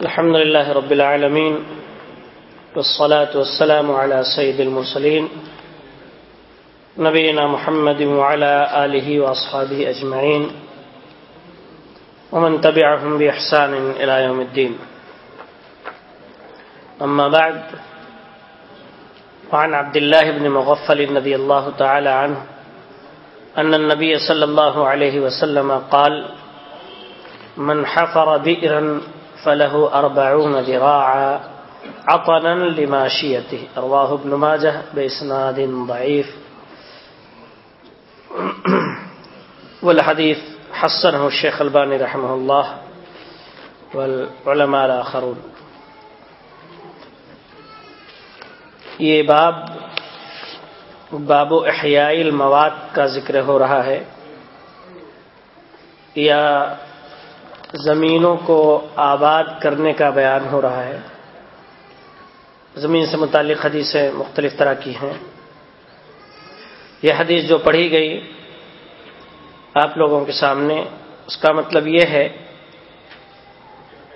الحمد لله رب العالمين والصلاة والسلام على سيد المرسلين نبينا محمد وعلى آله وأصحابه أجمعين ومن تبعهم بإحسان إلى يوم الدين أما بعد وعن عبد الله بن مغفل رضي الله تعالى عنه أن النبي صلى الله عليه وسلم قال من حفر بئرا فله أربعون ذراعا عطنا لماشيته رواه ابن ماجه بإسناد ضعيف. والحديث حسنه الشيخ الباني رحمه الله والعلماء الآخرون. یہ باب باب و احیائی المواد کا ذکر ہو رہا ہے. یا زمینوں کو آباد کرنے کا بیان ہو رہا ہے۔ زمین سے متعلق حدیثیں مختلف طرح کی ہیں۔ یہ حدیث جو پڑھی گئی آپ لوگوں کے سامنے، اس کا مطلب یہ ہے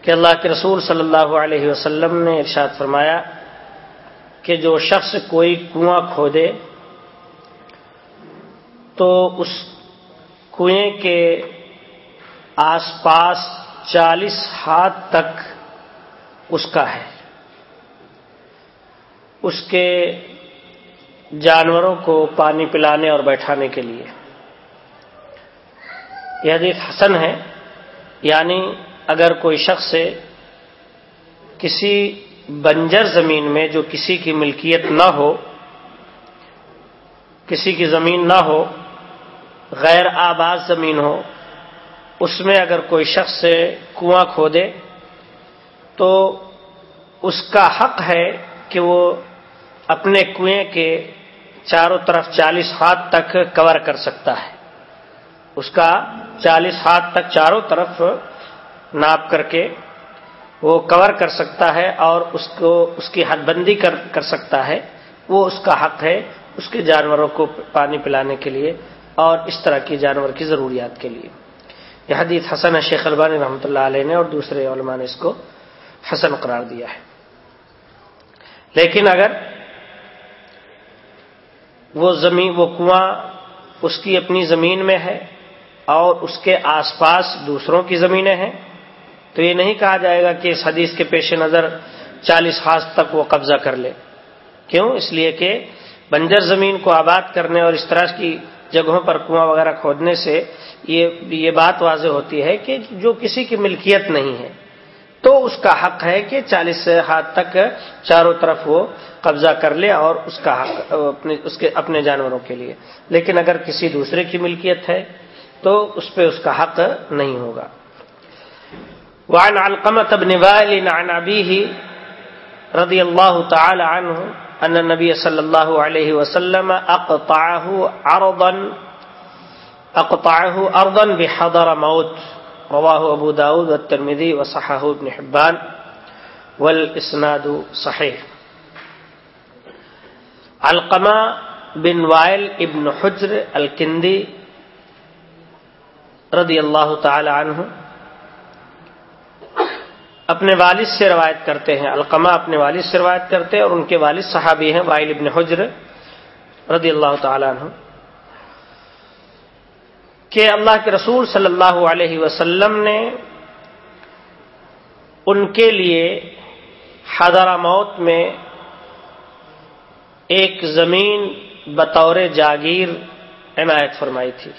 کہ اللہ کے رسول صلی اللہ علیہ وسلم نے ارشاد فرمایا کہ جو شخص کوئی کنواں کھودے تو اس کنویں کے آس پاس چالیس ہاتھ تک اس کا ہے۔ اس کے جانوروں کو پانی پلانے اور بیٹھانے کے لیے۔ یہ حدیث حسن ہے۔ یعنی اگر کوئی شخص کسی بنجر زمین میں جو کسی کی ملکیت نہ ہو، کسی کی زمین نہ ہو، غیر آباد زمین ہو اس میں اگر کوئی شخص سے کنواں کھودے تو اس کا حق ہے کہ وہ اپنے کنویں کے چاروں طرف چالیس ہاتھ تک کور کر سکتا ہے۔ اس کا چالیس ہاتھ تک چاروں طرف ناپ کر کے وہ کور کر سکتا ہے اور اس کو، اس کی حد بندی کر کر سکتا ہے۔ وہ اس کا حق ہے اس کے جانوروں کو پانی پلانے کے لیے اور اس طرح کی جانور کی ضروریات کے لیے۔ یہ حدیث حسن شیخ البانی رحمۃ اللہ علیہ نے اور دوسرے علماء نے اس کو حسن قرار دیا ہے۔ لیکن اگر وہ زمین، وہ کنواں اس کی اپنی زمین میں ہے اور اس کے آس پاس دوسروں کی زمینیں ہیں، تو یہ نہیں کہا جائے گا کہ اس حدیث کے پیش نظر چالیس ہاتھ تک وہ قبضہ کر لے۔ کیوں؟ اس لیے کہ بنجر زمین کو آباد کرنے اور اس طرح کی جگہوں پر کنواں وغیرہ کھودنے سے یہ یہ بات واضح ہوتی ہے کہ جو کسی کی ملکیت نہیں ہے، تو اس کا حق ہے کہ چالیس ہاتھ تک چاروں طرف وہ قبضہ کر لے اور اس کا حق، اپنے، اس کے، اپنے جانوروں کے لیے۔ لیکن اگر کسی دوسرے کی ملکیت ہے، تو اس پہ اس کا حق نہیں ہوگا۔ وعن علقمة بن وائل عن أبيه رضي الله تعالى عنه أن النبي صلى الله عليه وسلم أقطعه عرضا، أقطعه أرضا بحضر موت. رواه أبو داود والترمذي وصحه ابن حبان، والإسناد صحيح. علقمة بن وائل ابن حجر الكندي رضی اللہ تعالی عنہ اپنے والد سے روایت کرتے ہیں، القمہ اپنے والد سے روایت کرتے ہیں اور ان کے والد صحابی ہیں، وائل ابن حجر رضی اللہ تعالیٰ عنہ۔ کہ اللہ کے رسول صلی اللہ علیہ وسلم نے ان کے لیے حضرہ موت میں ایک زمین بطور جاگیر عنایت فرمائی تھی۔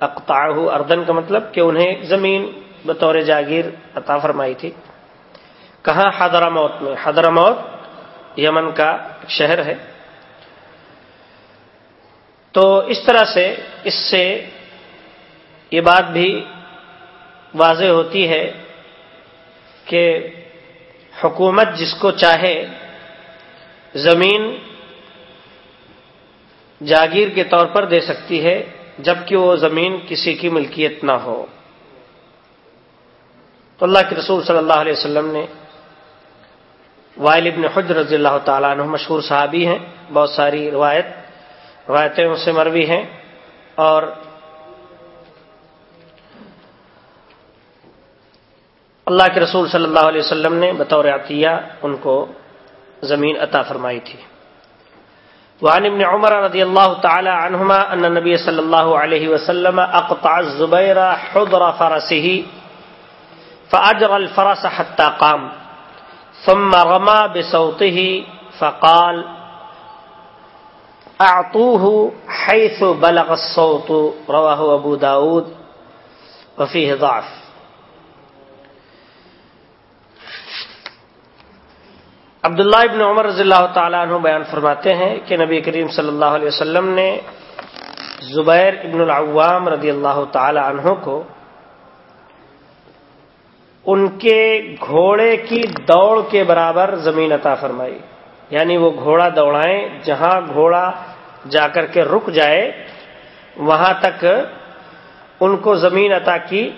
اقتاح اردن کا مطلب کہ انہیں زمین بطور جاگیر عطا فرمائی تھی۔ کہاں حضرہ موت میں؟ حضرہ موت یمن کا شہر ہے۔ تو اس طرح سے اس سے یہ بات بھی واضح ہوتی ہے کہ حکومت جس کو چاہے زمین جاگیر کے طور پر دے سکتی ہے، جبکہ وہ زمین کسی کی ملکیت نہ ہو۔ تو اللہ کے رسول صلی اللہ علیہ وسلم نے وائل ابن حجر رضی اللہ تعالیٰ عنہ مشہور صحابی ہیں، بہت ساری روایت، روایتیں اس سے مروی ہیں۔ اور اللہ کے رسول صلی اللہ علیہ وسلم نے بطور عطیہ ان کو زمین عطا فرمائی تھی۔ وعن ابن عمر رضی اللہ تعالی عنہما ان نبی صلی اللہ علیہ وسلم اقطع الزبیر حضر فرسه فاجر الفرس حتى قام. ثم رمى بصوته فقال اعطوه حيث بلغ الصوت. رواه ابو داود وفيه ضعف. عبداللہ ابن عمر رضی اللہ تعالیٰ عنہ بیان فرماتے ہیں کہ نبی کریم صلی اللہ علیہ وسلم نے زبیر ابن العوام رضی اللہ تعالی عنہ کو ان کے گھوڑے کی دوڑ کے برابر زمین عطا فرمائی۔ یعنی وہ گھوڑا دوڑائیں، جہاں گھوڑا جا کر کے رک جائے، وہاں تک ان کو زمین عطا کی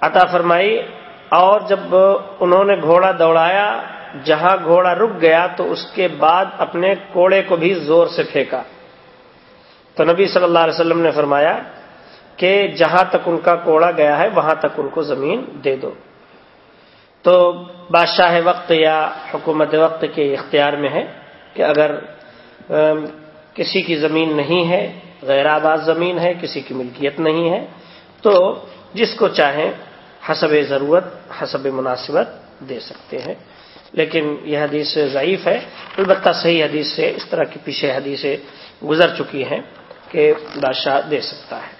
عطا فرمائی۔ اور جب انہوں نے گھوڑا دوڑایا، جہاں گھوڑا رک گیا، تو اس کے بعد اپنے کوڑے کو بھی زور سے پھینکا۔ تو نبی صلی اللہ علیہ وسلم نے فرمایا کہ جہاں تک ان کا کوڑا گیا ہے، وہاں تک ان کو زمین دے دو۔ تو بادشاہ وقت یا حکومت وقت کے اختیار میں ہے کہ اگر کسی کی زمین نہیں ہے، غیر آباد زمین ہے، کسی کی ملکیت نہیں ہے، تو جس کو چاہیں حسب ضرورت، حسب مناسبت دے سکتے ہیں۔ لیکن یہ حدیث ضعیف ہے۔ البتہ صحیح حدیث سے، اس طرح کی پیچھے حدیثیں گزر چکی ہیں کہ بادشاہ دے سکتا ہے۔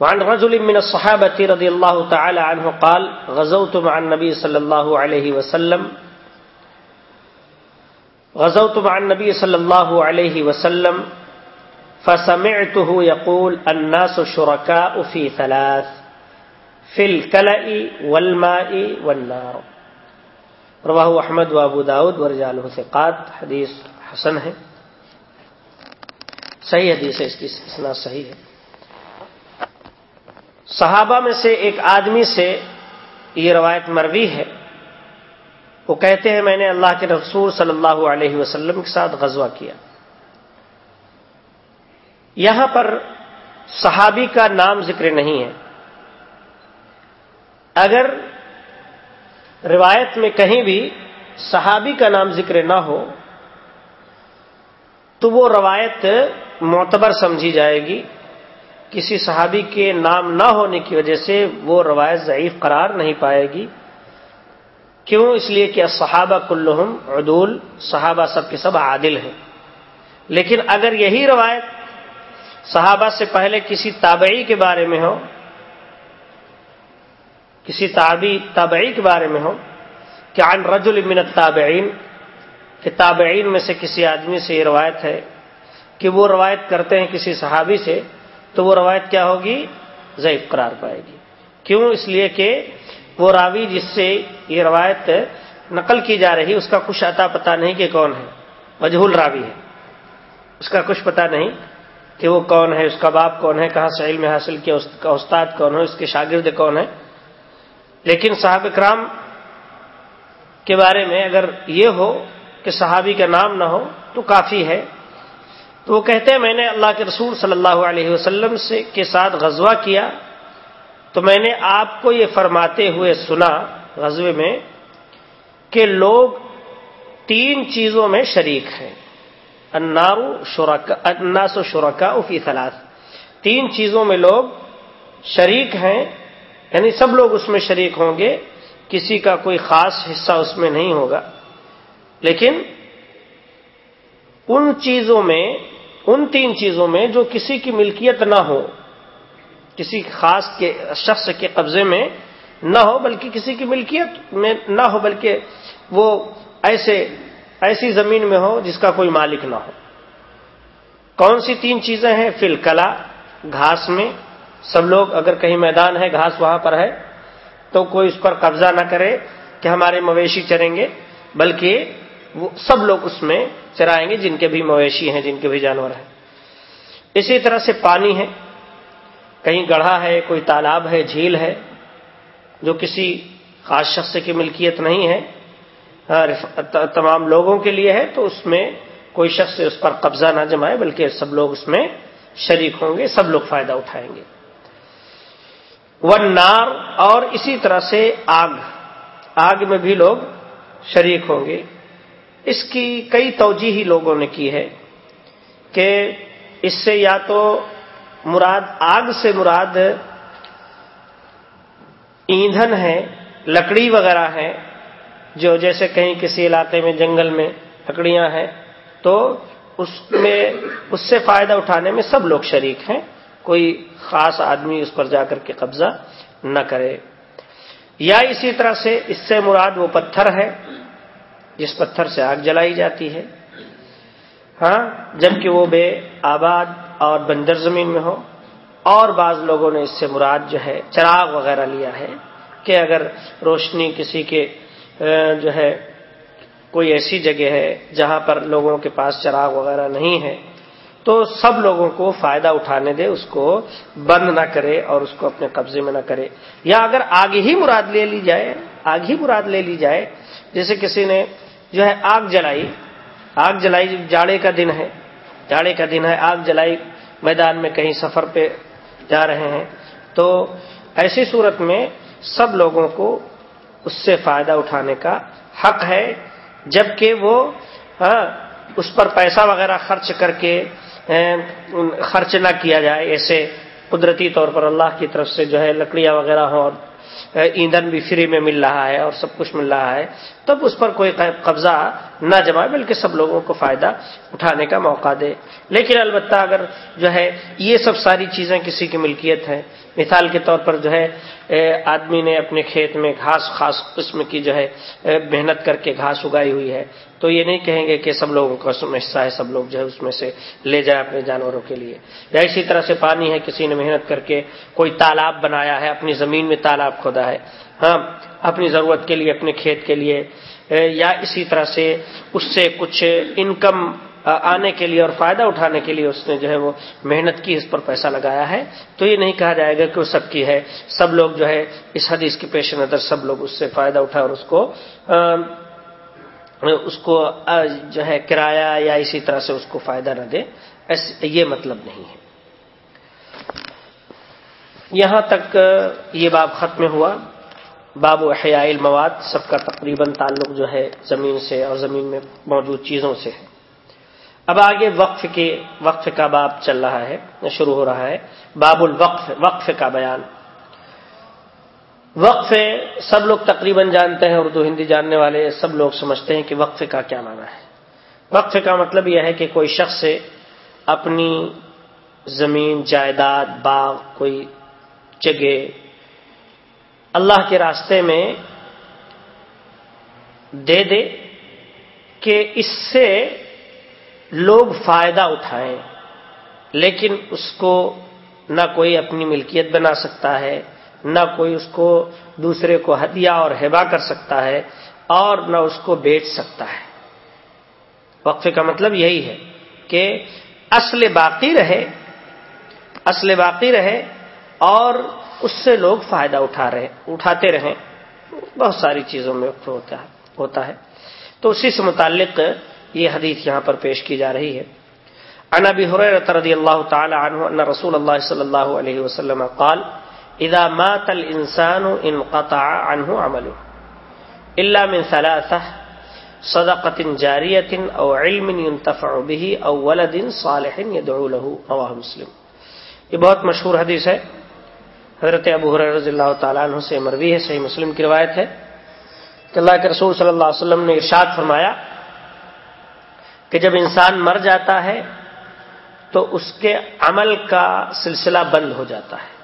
وعن رجل من الصحابة رضي الله تعالى عنه قال، غزوت مع النبي صلى الله عليه وسلم. غزوت مع النبي صلى الله عليه وسلم. فسمعته يقول، الناس شركاء في ثلاث، في الكلأ والماء والنار. رواہ احمد و ابو داود ورجال حسقات حدیث حسن ہے. صحیح حدیث ہے، اس کی اسنا صحیح ہے۔ صحابہ میں سے ایک آدمی سے یہ روایت مروی ہے۔ وہ کہتے ہیں، میں نے اللہ کے رسول صلی اللہ علیہ وسلم کے ساتھ غزوہ کیا۔ یہاں پر صحابی کا نام ذکر نہیں ہے۔ اگر روایت میں کہیں بھی صحابی کا نام ذکر نہ ہو، تو وہ روایت معتبر سمجھی جائے گی۔ کسی صحابی کے نام نہ ہونے کی وجہ سے وہ روایت ضعیف قرار نہیں پائے گی۔ کیوں؟ اس لیے کہ صحابہ کلہم عدول، صحابہ سب کے سب عادل ہیں۔ لیکن اگر یہی روایت صحابہ سے پہلے کسی تابعی کے بارے میں ہو، کسی تابعی تابعی کے بارے میں ہو، کہ عن رجل من التابعین، کہ تابعین میں سے کسی آدمی سے یہ روایت ہے کہ وہ روایت کرتے ہیں کسی صحابی سے تو وہ روایت کیا ہوگی؟ ضعیف قرار پائے گی۔ کیوں؟ اس لیے کہ وہ راوی جس سے یہ روایت نقل کی جا رہی، اس کا کچھ عطا پتا نہیں کہ کون ہے۔ مجہول راوی ہے۔ اس کا کچھ پتا نہیں کہ وہ کون ہے، اس کا باپ کون ہے، کہاں سے علم حاصل کیا، اس کا استاد کون ہے، اس کے شاگرد کون ہے لیکن صاحب کرام کے بارے میں اگر یہ ہو کہ صحابی کا نام نہ ہو تو کافی ہے۔ تو وہ کہتے ہیں، میں نے اللہ کے رسول صلی اللہ علیہ وسلم سے کے ساتھ غزوہ کیا تو میں نے آپ کو یہ فرماتے ہوئے سنا غزوے میں کہ لوگ تین چیزوں میں شریک ہیں۔ انارو شرکا اناس و شرکا فی ثلاث۔ تین چیزوں میں لوگ شریک ہیں یعنی سب لوگ اس میں شریک ہوں گے، کسی کا کوئی خاص حصہ اس میں نہیں ہوگا۔ لیکن ان چیزوں میں ان تین چیزوں میں جو کسی کی ملکیت نہ ہو، کسی خاص کے شخص کے قبضے میں نہ ہو، بلکہ کسی کی ملکیت میں نہ ہو، بلکہ وہ ایسے، ایسی زمین میں ہو جس کا کوئی مالک نہ ہو۔ کون سی تین چیزیں ہیں؟ فل کلا گھاس میں۔ سب لوگ اگر کہیں میدان ہے، گھاس وہاں پر ہے، تو کوئی اس پر قبضہ نہ کرے کہ ہمارے مویشی چریں گے، بلکہ وہ سب لوگ اس میں چرائیں گے جن کے بھی مویشی ہیں، جن کے بھی جانور ہیں۔ اسی طرح سے پانی ہے۔ کہیں گڑھا ہے، کوئی تالاب ہے، جھیل ہے، جو کسی خاص شخص کی ملکیت نہیں ہے ہاں، تمام لوگوں کے لیے ہے، تو اس میں کوئی شخص اس پر قبضہ نہ جمائے، بلکہ سب لوگ اس میں شریک ہوں گے، سب لوگ فائدہ اٹھائیں گے۔ ون نار اور اسی طرح سے آگ۔ آگ میں بھی لوگ شریک ہوں گے۔ اس کی کئی توجہ ہی لوگوں نے کی ہے کہ اس سے یا تو مراد آگ سے مراد ایندھن ہے، لکڑی وغیرہ ہے، جو جیسے کہیں کسی علاقے میں جنگل میں لکڑیاں ہیں، تو اس میں، اس سے فائدہ اٹھانے میں سب لوگ شریک ہیں۔ کوئی خاص آدمی اس پر جا کر کے قبضہ نہ کرے۔ یا اسی طرح سے اس سے مراد وہ پتھر ہے جس پتھر سے آگ جلائی جاتی ہے۔ ہاں جبکہ وہ بے آباد اور بندر زمین میں ہو۔ اور بعض لوگوں نے اس سے مراد جو ہے، چراغ وغیرہ لیا ہے کہ اگر روشنی کسی کے جو ہے، کوئی ایسی جگہ ہے جہاں پر لوگوں کے پاس چراغ وغیرہ نہیں ہے، تو سب لوگوں کو فائدہ اٹھانے دے، اس کو بند نہ کرے اور اس کو اپنے قبضے میں نہ کرے۔ یا اگر آگ ہی مراد لے لی جائے، آگ ہی مراد لے لی جائے، جیسے کسی نے جو ہے آگ جلائی۔ آگ جلائی جاڑے کا دن ہے۔ جاڑے کا دن ہے۔ آگ جلائی میدان میں کہیں سفر پہ جا رہے ہیں۔ تو ایسی صورت میں سب لوگوں کو اس سے فائدہ اٹھانے کا حق ہے، جبکہ وہ ہاں اس پر پیسہ وغیرہ خرچ کر کے خرچ نہ کیا جائے۔ ایسے قدرتی طور پر اللہ کی طرف سے جو ہے لکڑیاں وغیرہ ہوں اور ایندھن بھی فری میں مل رہا ہے اور سب کچھ مل رہا ہے، تب اس پر کوئی قبضہ نہ جمائے، بلکہ سب لوگوں کو فائدہ اٹھانے کا موقع دے۔ لیکن البتہ اگر جو ہے، یہ سب ساری چیزیں کسی کی ملکیت ہیں۔ مثال کے طور پر جو ہے آدمی نے اپنے کھیت میں گھاس، خاص قسم کی جو ہے محنت کر کے گھاس اگائی ہوئی ہے۔ تو یہ نہیں کہیں گے کہ سب لوگوں کا حصہ ہے، سب لوگ جو ہے اس میں سے لے جائیں اپنے جانوروں کے لیے۔ یا اسی طرح سے پانی ہے، کسی نے محنت کر کے کوئی تالاب بنایا ہے، اپنی زمین میں تالاب کھودا ہے۔ ہاں اپنی ضرورت کے لیے، اپنے کھیت کے لیے۔ یا اسی طرح سے اس سے کچھ انکم آنے کے لیے اور فائدہ اٹھانے کے لیے اس نے جو ہے وہ محنت کی، اس پر پیسہ لگایا ہے۔ تو یہ نہیں کہا جائے گا کہ وہ سب کی ہے۔ سب لوگ جو ہے اس حدیث کے پیش نظر، سب لوگ اس سے فائدہ اٹھائے اور اس کو اس کو جو ہے، کرایہ یا اسی طرح سے اس کو فائدہ نہ دے یہ مطلب نہیں ہے۔ یہاں تک یہ باب ختم ہوا۔ باب و حیا المواد، سب کا تقریباً تعلق جو ہے زمین سے اور زمین میں موجود چیزوں سے ہے۔ اب آگے وقف کے، وقف کا باب چل رہا ہے، شروع ہو رہا ہے۔ باب الوقف، وقف کا بیان۔ وقف سب لوگ تقریباً جانتے ہیں، اردو، ہندی جاننے والے سب لوگ سمجھتے ہیں کہ وقف کا کیا معنی ہے۔ وقف کا مطلب یہ ہے کہ کوئی شخص سے اپنی زمین، جائیداد، باغ، کوئی جگہ اللہ کے راستے میں دے دے کہ اس سے لوگ فائدہ اٹھائیں، لیکن اس کو نہ کوئی اپنی ملکیت بنا سکتا ہے نہ کوئی اس کو دوسرے کو ہدیہ اور ہیبا کر سکتا ہے اور نہ اس کو بیچ سکتا ہے۔ وقفے کا مطلب یہی ہے کہ اصل باقی رہے، اصل باقی رہے اور اس سے لوگ فائدہ اٹھا رہے، اٹھاتے رہیں۔ بہت ساری چیزوں میں وقف ہوتا ہے ہوتا ہے۔ تو اسی سے متعلق یہ حدیث یہاں پر پیش کی جا رہی ہے۔ عن ابي هريره رضي الله تعالى عنه ان رسول الله صلى الله عليه وسلم قال اذا مات الانسان انقطع عنه عمله. الا من ثلاثه صدقه جاريه او علم ينتفع به او ولد صالح يدعو له، رواه مسلم. یہ بہت مشہور حدیث ہے۔ حضرت ابو حریر رضی اللہ تعالیٰ عنہ سے مروی ہے، صحیح مسلم کی روایت ہے۔ کہ اللہ کے رسول صلی اللہ علیہ وسلم نے ارشاد فرمایا کہ جب انسان مر جاتا ہے تو اس کے عمل کا سلسلہ بند ہو جاتا ہے۔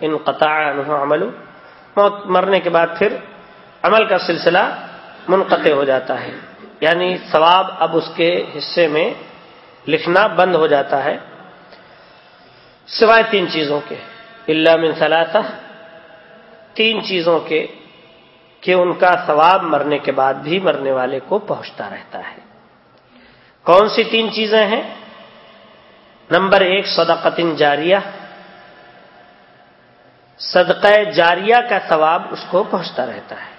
ان قطع عمل، موت مرنے کے بعد پھر عمل کا سلسلہ منقطع ہو جاتا ہے۔ یعنی ثواب اب اس کے حصے میں لکھنا بند ہو جاتا ہے۔ سوائے تین چیزوں کے اللہ من ثلاثہ، تین چیزوں کے کہ ان کا ثواب مرنے کے بعد بھی مرنے والے کو پہنچتا رہتا ہے۔ کون سی تین چیزیں ہیں؟ نمبر ایک صدقت جاریہ۔ صدقہ جاریہ کا ثواب اس کو پہنچتا رہتا ہے۔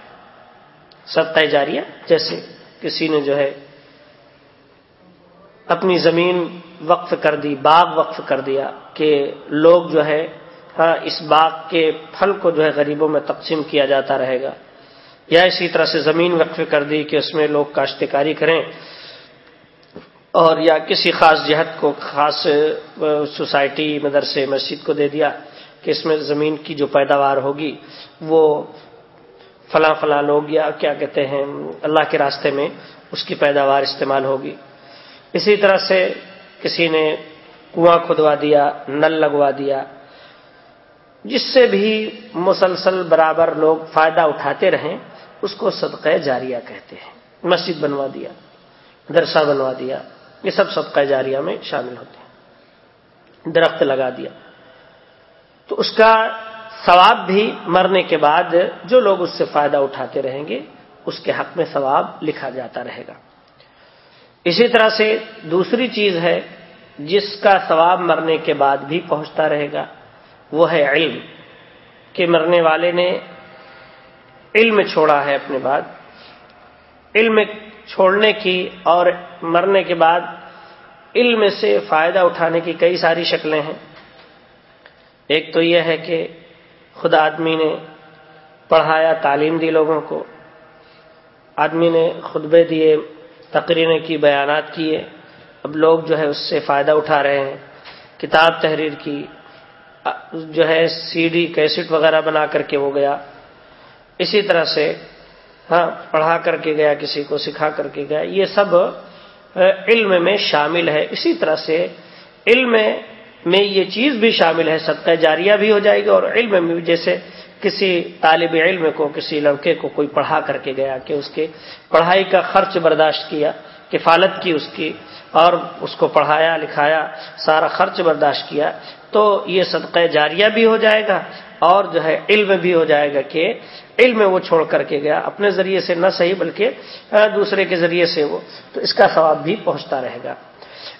صدقہ جاریہ جیسے کسی نے جو ہے اپنی زمین وقف کر دی، باغ وقف کر دیا کہ لوگ جو ہے ہاں اس باغ کے پھل کو جو ہے غریبوں میں تقسیم کیا جاتا رہے گا۔ یا اسی طرح سے زمین وقف کر دی کہ اس میں لوگ کاشتکاری کریں۔ اور یا کسی خاص جہت کو، خاص سوسائٹی، مدرسے، مسجد کو دے دیا۔ کہ اس میں زمین کی جو پیداوار ہوگی، وہ فلاں فلاں لوگ یا کیا کہتے ہیں، اللہ کے راستے میں اس کی پیداوار استعمال ہوگی۔ اسی طرح سے کسی نے کنواں کھدوا دیا، نل لگوا دیا، جس سے بھی مسلسل برابر لوگ فائدہ اٹھاتے رہیں، اس کو صدقہ جاریہ کہتے ہیں۔ مسجد بنوا دیا، درسہ بنوا دیا، یہ سب صدقہ جاریہ میں شامل ہوتے ہیں۔ درخت لگا دیا۔ تو اس کا ثواب بھی مرنے کے بعد جو لوگ اس سے فائدہ اٹھاتے رہیں گے، اس کے حق میں ثواب لکھا جاتا رہے گا۔ اسی طرح سے دوسری چیز ہے، جس کا ثواب مرنے کے بعد بھی پہنچتا رہے گا، وہ ہے علم۔ کہ مرنے والے نے علم چھوڑا ہے اپنے بعد۔ علم چھوڑنے کی اور مرنے کے بعد علم سے فائدہ اٹھانے کی کئی ساری شکلیں ہیں۔ ایک تو یہ ہے کہ خود آدمی نے پڑھایا، تعلیم دی لوگوں کو، آدمی نے خطبے دیے، تقریریں کی، بیانات کیے، اب لوگ جو ہے اس سے فائدہ اٹھا رہے ہیں۔ کتاب تحریر کی، جو ہے سی ڈی کیسٹ وغیرہ بنا کر کے وہ گیا۔ اسی طرح سے ہاں پڑھا کر کے گیا، کسی کو سکھا کر کے گیا۔ یہ سب علم میں شامل ہے۔ اسی طرح سے، علم میں یہ چیز بھی شامل ہے، صدقہ جاریہ بھی ہو جائے گی اور علم میں بھی، جیسے کسی طالب علم کو، کسی لڑکے کو کوئی پڑھا کر کے گیا کہ اس کے پڑھائی کا خرچ برداشت کیا، کفالت کی اس کی، اور اس کو پڑھایا، لکھایا، سارا خرچ برداشت کیا، تو یہ صدقہ جاریہ بھی ہو جائے گا اور جو ہے علم بھی ہو جائے گا کہ علم وہ چھوڑ کر کے گیا، اپنے ذریعے سے نہ صحیح بلکہ دوسرے کے ذریعے سے وہ، تو اس کا ثواب بھی پہنچتا رہے گا۔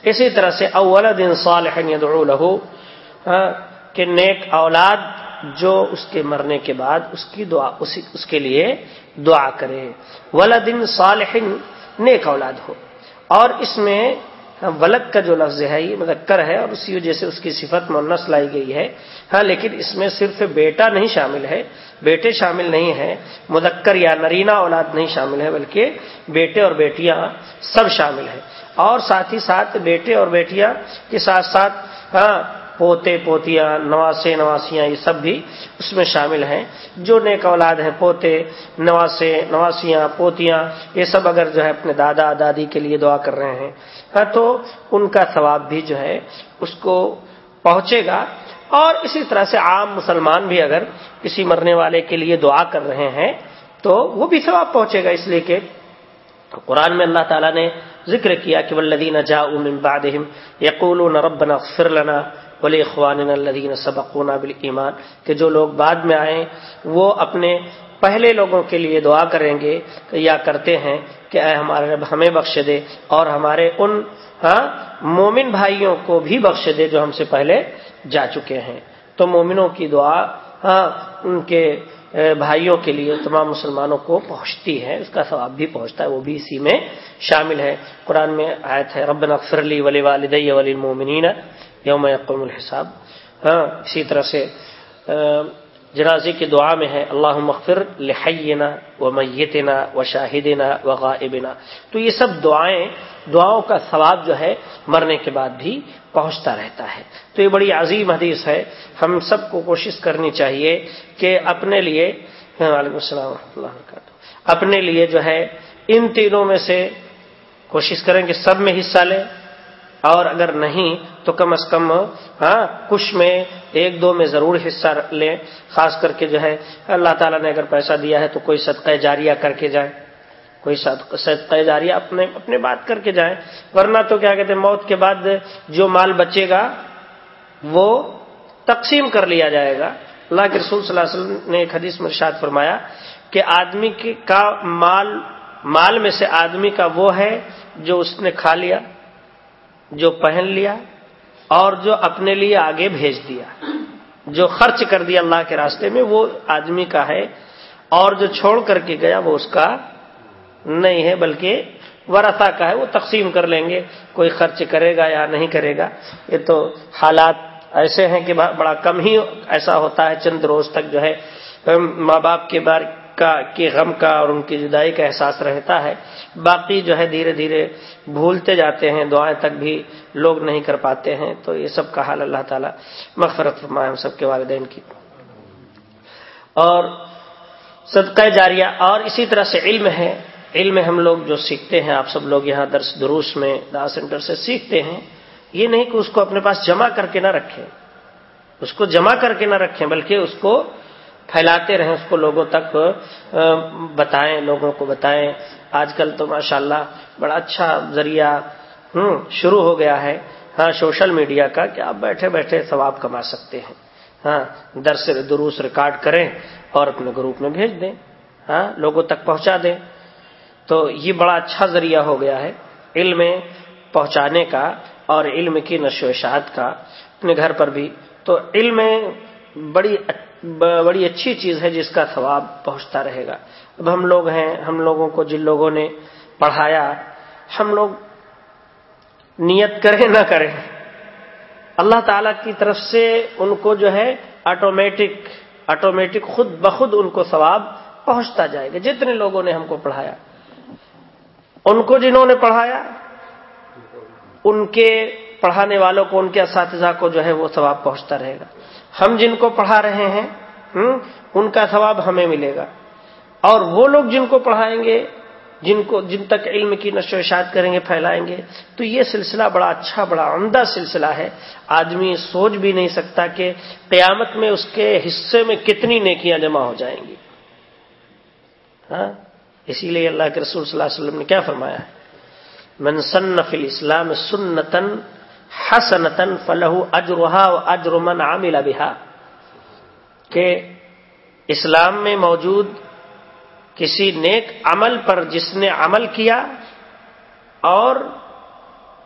اسی طرح سے اول دن صالح یدعو لہو کہ نیک اولاد جو اس کے مرنے کے بعد اس کی دعا، اس کے لیے دعا کرے۔ ولدن صالح نیک اولاد ہو۔ اور اس میں ولد کا جو لفظ ہے، یہ مذکر ہے اور اسی وجہ سے اس کی صفت منس لائی گئی ہے۔ ہاں لیکن اس میں صرف بیٹا نہیں شامل ہے، بیٹے شامل نہیں ہیں، مذکر یا نرینا اولاد نہیں شامل ہے، بلکہ بیٹے اور بیٹیاں سب شامل ہیں۔ اور ساتھ ہی ساتھ بیٹے اور بیٹیاں کے ساتھ ساتھ ہاں پوتے، پوتیاں، نواسے، نواسیاں، یہ سب بھی اس میں شامل ہیں۔ جو نیک اولاد ہیں، پوتے، نواسے، نواسیاں، پوتیاں، یہ سب اگر جو ہے اپنے دادا، دادی کے لیے دعا کر رہے ہیں ہاں تو ان کا ثواب بھی جو ہے اس کو پہنچے گا۔ اور اسی طرح سے عام مسلمان بھی اگر کسی مرنے والے کے لیے دعا کر رہے ہیں، تو وہ بھی ثواب پہنچے گا۔ اس لیے کہ قرآن میں اللہ تعالیٰ نے ذکر کیا کہ ولدین جا من بعدہم یقولون ربنا اغفر لنا ولی اخوان سبقونا بالایمان، کہ جو لوگ بعد میں آئیں، وہ اپنے پہلے لوگوں کے لیے دعا کریں گے یا کرتے ہیں کہ اے ہمارے رب ہمیں بخش دے اور ہمارے ان ہاں مومن بھائیوں کو بھی بخش دے جو ہم سے پہلے جا چکے ہیں۔ تو مومنوں کی دعا ہاں ان کے بھائیوں کے لیے تمام مسلمانوں کو پہنچتی ہے، اس کا ثواب بھی پہنچتا ہے، وہ بھی اسی میں شامل ہے قرآن میں آیت ہے رب علی ولی والد ولی المومنین یوم یقوم الحساب۔ ہاں اسی طرح سے جنازے کی دعا میں ہے اللہ مغفر لحینا و میتنا و شاہدنا و غائبنا۔ تو یہ سب دعائیں، دعاؤں کا ثواب جو ہے، مرنے کے بعد بھی پہنچتا رہتا ہے۔ تو یہ بڑی عظیم حدیث ہے۔ ہم سب کو کوشش کرنی چاہیے کہ اپنے لیے، وعلیکم السلام ورحمۃ اللہ وبرکاتہ۔ اپنے لیے جو ہے، ان تینوں میں سے کوشش کریں کہ سب میں حصہ لیں۔ اور اگر نہیں تو کم از کم ہاں کچھ میں ایک دو میں ضرور حصہ لیں، خاص کر کے جو ہے اللہ تعالیٰ نے اگر پیسہ دیا ہے تو کوئی صدقہ جاریہ کر کے جائیں کوئی صدقہ جاریہ اپنے اپنے بات کر کے جائیں ورنہ تو کیا کہتے ہیں، موت کے بعد جو مال بچے گا، وہ تقسیم کر لیا جائے گا۔ اللہ کے رسول صلی اللہ علیہ وسلم نے ایک حدیث میں ارشاد فرمایا کہ آدمی کا مال مال میں سے آدمی کا وہ ہے جو اس نے کھا لیا۔ جو پہن لیا اور جو اپنے لیے آگے بھیج دیا جو خرچ کر دیا اللہ کے راستے میں وہ آدمی کا ہے اور جو چھوڑ کر کے گیا وہ اس کا نہیں ہے بلکہ ورثہ کا ہے وہ تقسیم کر لیں گے کوئی خرچ کرے گا یا نہیں کرے گا یہ تو حالات ایسے ہیں کہ بڑا کم ہی ایسا ہوتا ہے چند روز تک جو ہے ماں باپ کے بار کا کے غم کا اور ان کی جدائی کا احساس رہتا ہے باقی جو ہے دھیرے دھیرے بھولتے جاتے ہیں دعائیں تک بھی لوگ نہیں کر پاتے ہیں تو یہ سب کا حال اللہ تعالیٰ مغفرت فرمائے ہم سب کے والدین کی اور صدقہ جاریہ اور اسی طرح سے علم ہے علم ہم لوگ جو سیکھتے ہیں آپ سب لوگ یہاں درس دروس میں دا سینٹر سے سیکھتے ہیں یہ نہیں کہ اس کو اپنے پاس جمع کر کے نہ رکھیں اس کو جمع کر کے نہ رکھیں بلکہ اس کو پھیلاتے رہیں، اس کو لوگوں تک بتائیں، لوگوں کو بتائیں۔ آج کل تو ماشاء اللہ بڑا اچھا ذریعہ، ہوں، شروع ہو گیا ہے ہاں سوشل میڈیا کا کہ آپ بیٹھے بیٹھے ثواب کما سکتے ہیں۔ ہاں درس، دروس ریکارڈ کریں اور اپنے گروپ میں بھیج دیں ہاں لوگوں تک پہنچا دیں۔ تو یہ بڑا اچھا ذریعہ ہو گیا ہے علم پہنچانے کا اور علم کی نشو و اشاعت کا، اپنے گھر پر بھی۔ تو علم بڑی بڑی اچھی چیز ہے جس کا ثواب پہنچتا رہے گا۔ اب ہم لوگ ہیں، ہم لوگوں کو، جن لوگوں نے پڑھایا، ہم لوگ نیت کریں نہ کریں، اللہ تعالی کی طرف سے ان کو جو ہے آٹومیٹک آٹومیٹک خود بخود ان کو ثواب پہنچتا جائے گا۔ جتنے لوگوں نے ہم کو پڑھایا، ان کو جنہوں نے پڑھایا، ان کے پڑھانے والوں کو ان کے اساتذہ کو جو ہے وہ ثواب پہنچتا رہے گا۔ ہم جن کو پڑھا رہے ہیں ان کا ثواب ہمیں ملے گا۔ اور وہ لوگ جن کو پڑھائیں گے، جن کو، جن تک علم کی نشو اشاعت کریں گے، پھیلائیں گے، تو یہ سلسلہ بڑا اچھا بڑا عمدہ سلسلہ ہے۔ آدمی سوچ بھی نہیں سکتا کہ قیامت میں اس کے حصے میں کتنی نیکیاں جمع ہو جائیں گی۔ ہاں؟ اسی لیے اللہ کے رسول صلی اللہ علیہ وسلم نے کیا فرمایا ہے؟ منسن فی الاسلام سنتن حسنتن فلح اجرحا اجرمن عامل بہا۔ کہ اسلام میں موجود کسی نیک عمل پر جس نے عمل کیا اور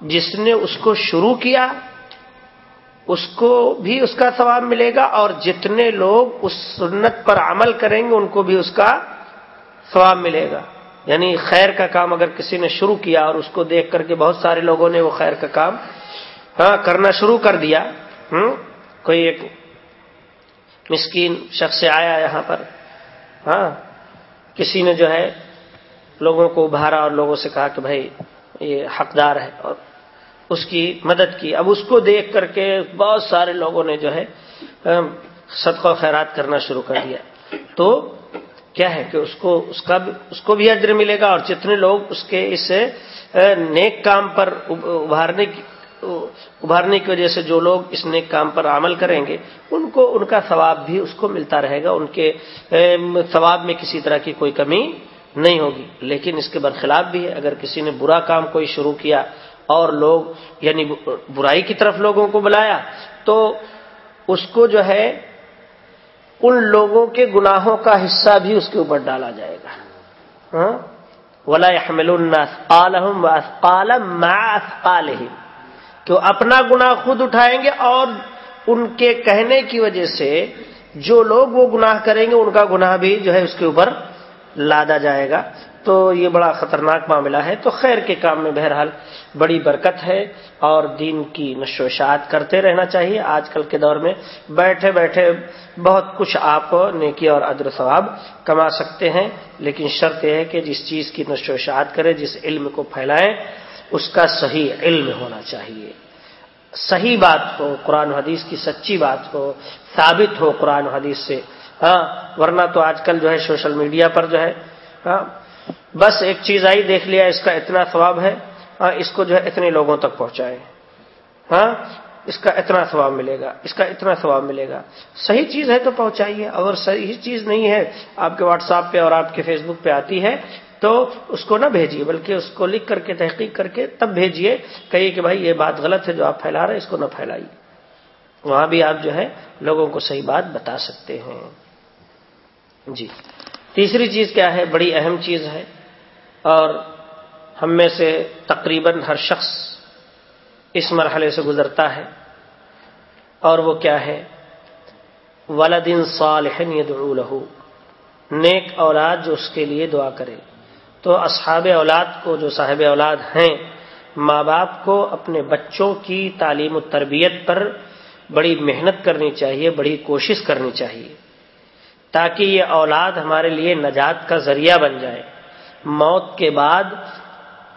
جس نے اس کو شروع کیا، اس کو بھی اس کا ثواب ملے گا اور جتنے لوگ اس سنت پر عمل کریں گے، ان کو بھی اس کا ثواب ملے گا۔ یعنی خیر کا کام اگر کسی نے شروع کیا اور اس کو دیکھ کر کے بہت سارے لوگوں نے وہ خیر کا کام ہاں کرنا شروع کر دیا۔ ہوں، کوئی ایک مسکین شخص آیا یہاں پر۔ ہاں کسی نے جو ہے لوگوں کو ابھارا اور لوگوں سے کہا کہ بھائی، یہ حقدار ہے۔ اور اس کی مدد کی۔ اب اس کو دیکھ کر کے بہت سارے لوگوں نے جو ہے صدقہ و خیرات کرنا شروع کر دیا۔ تو کیا ہے کہ اس کو، اس کا اس کو بھی اجر ملے گا اور جتنے لوگ اس کے اس نیک کام پر ابھارنے کی ابھارنے کی وجہ سے جو لوگ اس نیک کام پر عمل کریں گے، ان کو، ان کا ثواب بھی اس کو ملتا رہے گا، ان کے ثواب میں کسی طرح کی کوئی کمی نہیں ہوگی۔ لیکن اس کے برخلاف بھی ہے، اگر کسی نے برا کام کوئی شروع کیا اور لوگ یعنی برائی کی طرف لوگوں کو بلایا، تو اس کو جو ہے، ان لوگوں کے گناہوں کا حصہ بھی اس کے اوپر ڈالا جائے گا۔ ہاں؟ ولا حمل الناس کہ وہ اپنا گناہ خود اٹھائیں گے اور ان کے کہنے کی وجہ سے جو لوگ وہ گناہ کریں گے ان کا گناہ بھی جو ہے اس کے اوپر لادا جائے گا۔ تو یہ بڑا خطرناک معاملہ ہے۔ تو خیر کے کام میں بہرحال بڑی برکت ہے اور دین کی نشو اشاعت کرتے رہنا چاہیے۔ آج کل کے دور میں بیٹھے بیٹھے بہت کچھ آپ نیکی اور ادر ثواب کما سکتے ہیں، لیکن شرط یہ ہے کہ جس چیز کی نشو اشاعت کرے، جس علم کو پھیلائیں اس کا صحیح علم ہونا چاہیے۔ صحیح بات ہو، قرآن و حدیث کی سچی بات ہو، ثابت ہو قرآن و حدیث سے۔ ہاں ورنہ تو آج کل جو ہے سوشل میڈیا پر جو ہے ہاں بس ایک چیز آئی، دیکھ لیا، اس کا اتنا ثواب ہے ہاں اس کو جو ہے اتنے لوگوں تک پہنچائے۔ ہاں اس کا اتنا ثواب ملے گا، اس کا اتنا ثواب ملے گا۔ صحیح چیز ہے تو پہنچائیے، اگر صحیح چیز نہیں ہے، آپ کے واٹس ایپ پہ اور آپ کے فیس بک پہ آتی ہے تو اس کو نہ بھیجیے، بلکہ اس کو لکھ کر کے، تحقیق کر کے تب بھیجیے، کہیے کہ بھائی یہ بات غلط ہے جو آپ پھیلا رہے ہیں، اس کو نہ پھیلائیے۔ وہاں بھی آپ جو ہے لوگوں کو صحیح بات بتا سکتے ہیں۔ جی۔ تیسری چیز کیا ہے؟ بڑی اہم چیز ہے۔ اور ہم میں سے تقریباً ہر شخص اس مرحلے سے گزرتا ہے۔ اور وہ کیا ہے؟ والدین صالح یدعو له نیک اولاد جو اس کے لیے دعا کرے۔ تو اصحاب اولاد کو جو صاحب اولاد ہیں، ماں باپ کو اپنے بچوں کی تعلیم و تربیت پر بڑی محنت کرنی چاہیے، بڑی کوشش کرنی چاہیے، تاکہ یہ اولاد ہمارے لیے نجات کا ذریعہ بن جائے۔ موت کے بعد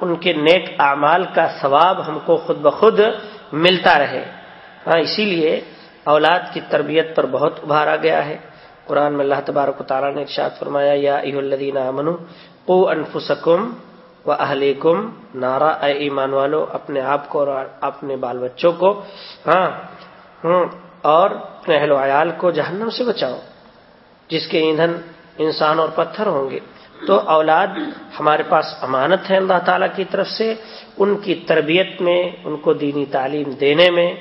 ان کے نیک اعمال کا ثواب ہم کو خود بخود ملتا رہے۔ ہاں اسی لیے اولاد کی تربیت پر بہت ابھارا گیا ہے۔ قرآن میں اللہ تبارک و تعالیٰ نے ارشاد فرمایا، یا الدین امن او انفسکم و اہل کم نارا اے ایمان والو، اپنے آپ کو اور اپنے بال بچوں کو ہاں اور اپنے اہل و عیال کو جہنم سے بچاؤ، جس کے ایندھن انسان اور پتھر ہوں گے۔ تو اولاد، ہمارے پاس امانت ہے اللہ تعالی کی طرف سے، ان کی تربیت میں، ان کو دینی تعلیم دینے میں،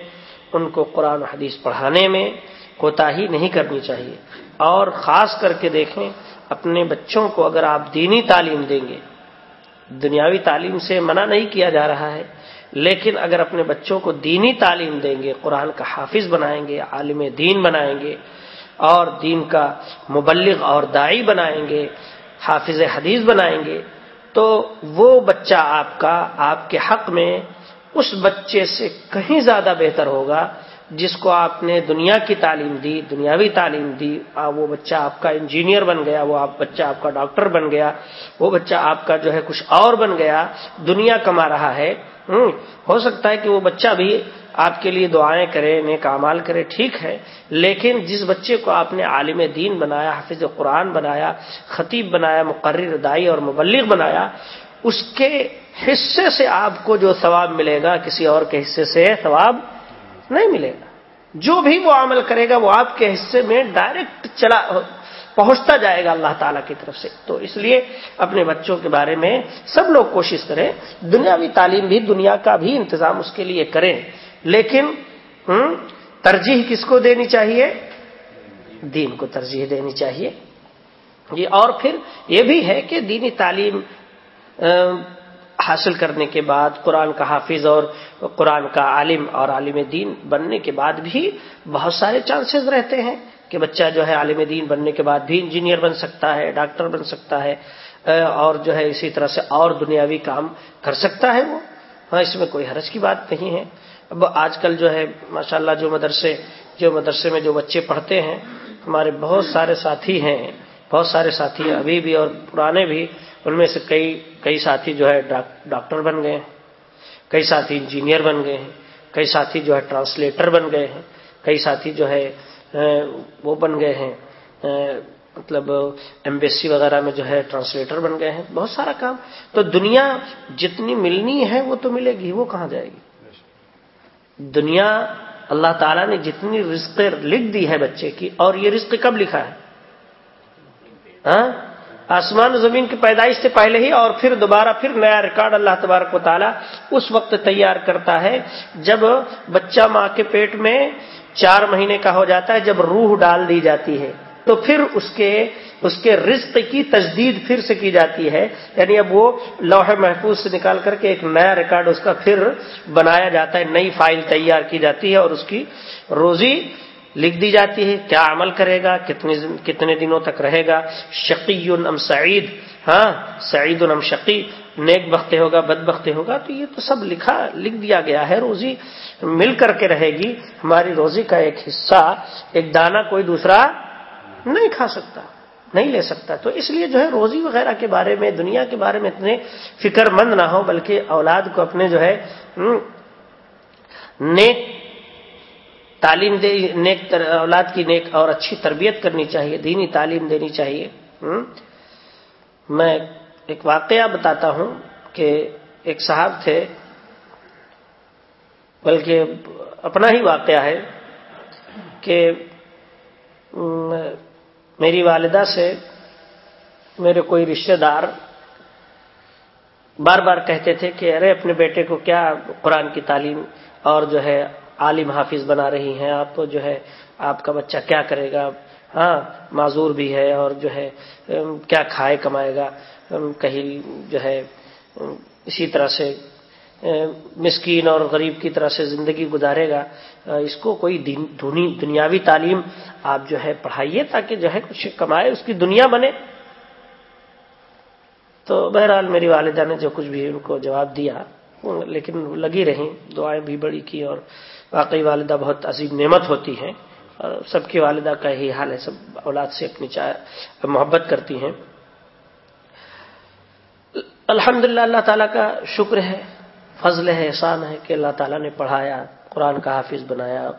ان کو قرآن حدیث پڑھانے میں کوتا ہی نہیں کرنی چاہیے۔ اور خاص کر کے دیکھیں اپنے بچوں کو اگر آپ دینی تعلیم دیں گے، دنیاوی تعلیم سے منع نہیں کیا جا رہا ہے، لیکن اگر اپنے بچوں کو دینی تعلیم دیں گے، قرآن کا حافظ بنائیں گے، عالم دین بنائیں گے، اور دین کا مبلغ اور دائی بنائیں گے، حافظ حدیث بنائیں گے، تو وہ بچہ آپ کا، آپ کے حق میں، اس بچے سے کہیں زیادہ بہتر ہوگا جس کو آپ نے دنیا کی تعلیم دی، دنیاوی تعلیم دی وہ بچہ آپ کا انجینئر بن گیا، وہ آپ، بچہ آپ کا ڈاکٹر بن گیا، وہ بچہ آپ کا جو ہے کچھ اور بن گیا، دنیا کما رہا ہے ہو سکتا ہے کہ وہ بچہ بھی آپ کے لیے دعائیں کرے، نیک امال کرے، ٹھیک ہے، لیکن جس بچے کو آپ نے عالم دین بنایا، حافظ قرآن بنایا، خطیب بنایا، مقرر دائی اور مبلغ بنایا، اس کے حصے سے آپ کو جو ثواب ملے گا، کسی اور کے حصے سے ثواب نہیں ملے گا۔ جو بھی وہ عمل کرے گا، وہ آپ کے حصے میں ڈائریکٹ چلا، پہنچتا جائے گا اللہ تعالیٰ کی طرف سے۔ تو اس لیے اپنے بچوں کے بارے میں سب لوگ کوشش کریں۔ دنیاوی تعلیم بھی دنیا کا بھی انتظام اس کے لیے کریں۔ لیکن ترجیح کس کو دینی چاہیے؟ دین کو ترجیح دینی چاہیے۔ اور پھر یہ بھی ہے کہ دینی تعلیم حاصل کرنے کے بعد قرآن کا حافظ اور قرآن کا عالم اور عالم دین بننے کے بعد بھی بہت سارے چانسز رہتے ہیں کہ بچہ جو ہے عالم دین بننے کے بعد بھی انجینئر بن سکتا ہے ڈاکٹر بن سکتا ہے اور جو ہے اسی طرح سے اور دنیاوی کام کر سکتا ہے وہ۔ ہاں اس میں کوئی حرج کی بات نہیں ہے۔ اب آج کل جو ہے، ماشاءاللہ جو مدرسے جو مدرسے میں جو بچے پڑھتے ہیں، ہمارے بہت سارے ساتھی ہیں، بہت سارے ساتھی ابھی بھی اور پرانے بھی۔ ان میں سے کئی کئی ساتھی جو ہے ڈاکٹر بن گئے ہیں، کئی ساتھی انجینئر بن گئے ہیں، کئی ساتھی جو ہے ٹرانسلیٹر بن گئے ہیں، کئی ساتھی جو ہے وہ بن گئے ہیں مطلب ایمبیسی وغیرہ میں جو ہے ٹرانسلیٹر بن گئے ہیں، بہت سارا کام۔ تو دنیا جتنی ملنی ہے وہ تو ملے گی، وہ کہاں جائے گی؟ دنیا اللہ تعالیٰ نے جتنی رزق لکھ دی ہے بچے کی، اور یہ رزق کب لکھا ہے؟ ہاں؟ آسمان و زمین کی پیدائش سے پہلے ہی اور پھر دوبارہ پھر نیا ریکارڈ اللہ تبارک و تعالیٰ اس وقت تیار کرتا ہے جب بچہ ماں کے پیٹ میں چار مہینے کا ہو جاتا ہے، جب روح ڈال دی جاتی ہے۔ تو پھر اس کے اس کے رزق کی تجدید پھر سے کی جاتی ہے۔ یعنی اب وہ لوہے محفوظ سے نکال کر کے ایک نیا ریکارڈ اس کا پھر بنایا جاتا ہے، نئی فائل تیار کی جاتی ہے اور اس کی روزی لکھ دی جاتی ہے، کیا عمل کرے گا کتنے کتنے دنوں تک رہے گا؟ شقی ام سعید؟ ہاں سعید ام شقی، نیک بختے ہوگا، بد بختے ہوگا، تو یہ تو سب لکھا، لکھ دیا گیا ہے، روزی مل کر کے رہے گی۔ ہماری روزی کا ایک حصہ، ایک دانہ کوئی دوسرا نہیں کھا سکتا، نہیں لے سکتا۔ تو اس لیے جو ہے، روزی وغیرہ کے بارے میں، دنیا کے بارے میں اتنے فکر مند نہ ہو بلکہ اولاد کو اپنے جو ہے نیک تعلیم دے نیک اولاد کی نیک اور اچھی تربیت کرنی چاہیے، دینی تعلیم دینی چاہیے۔ میں ایک واقعہ بتاتا ہوں کہ ایک صاحب تھے، بلکہ اپنا ہی واقعہ ہے کہ میری والدہ سے میرے کوئی رشتہ دار بار بار کہتے تھے کہ ارے اپنے بیٹے کو کیا قرآن کی تعلیم اور جو ہے عالم حافظ بنا رہی ہیں، آپ جو ہے، آپ کا بچہ کیا کرے گا؟ ہاں معذور بھی ہے اور جو ہے کیا کھائے، کمائے گا؟ کہیں جو ہے، اسی طرح سے مسکین اور غریب کی طرح سے زندگی گزارے گا۔ اس کو کوئی دنیاوی تعلیم آپ جو ہے پڑھائیے تاکہ جو ہے کچھ کمائے، اس کی دنیا بنے۔ تو بہرحال میری والدہ نے جو کچھ بھی ان کو جواب دیا لیکن لگی رہی دعائیں بھی بڑی کی اور واقعی والدہ بہت عظیم نعمت ہوتی ہیں اور سب کی والدہ کا یہی حال ہے، سب اولاد سے اپنی محبت کرتی ہیں۔ الحمد اللہ تعالیٰ کا شکر ہے، فضل ہے، احسان ہے کہ اللہ تعالیٰ نے پڑھایا، قرآن کا حافظ بنایا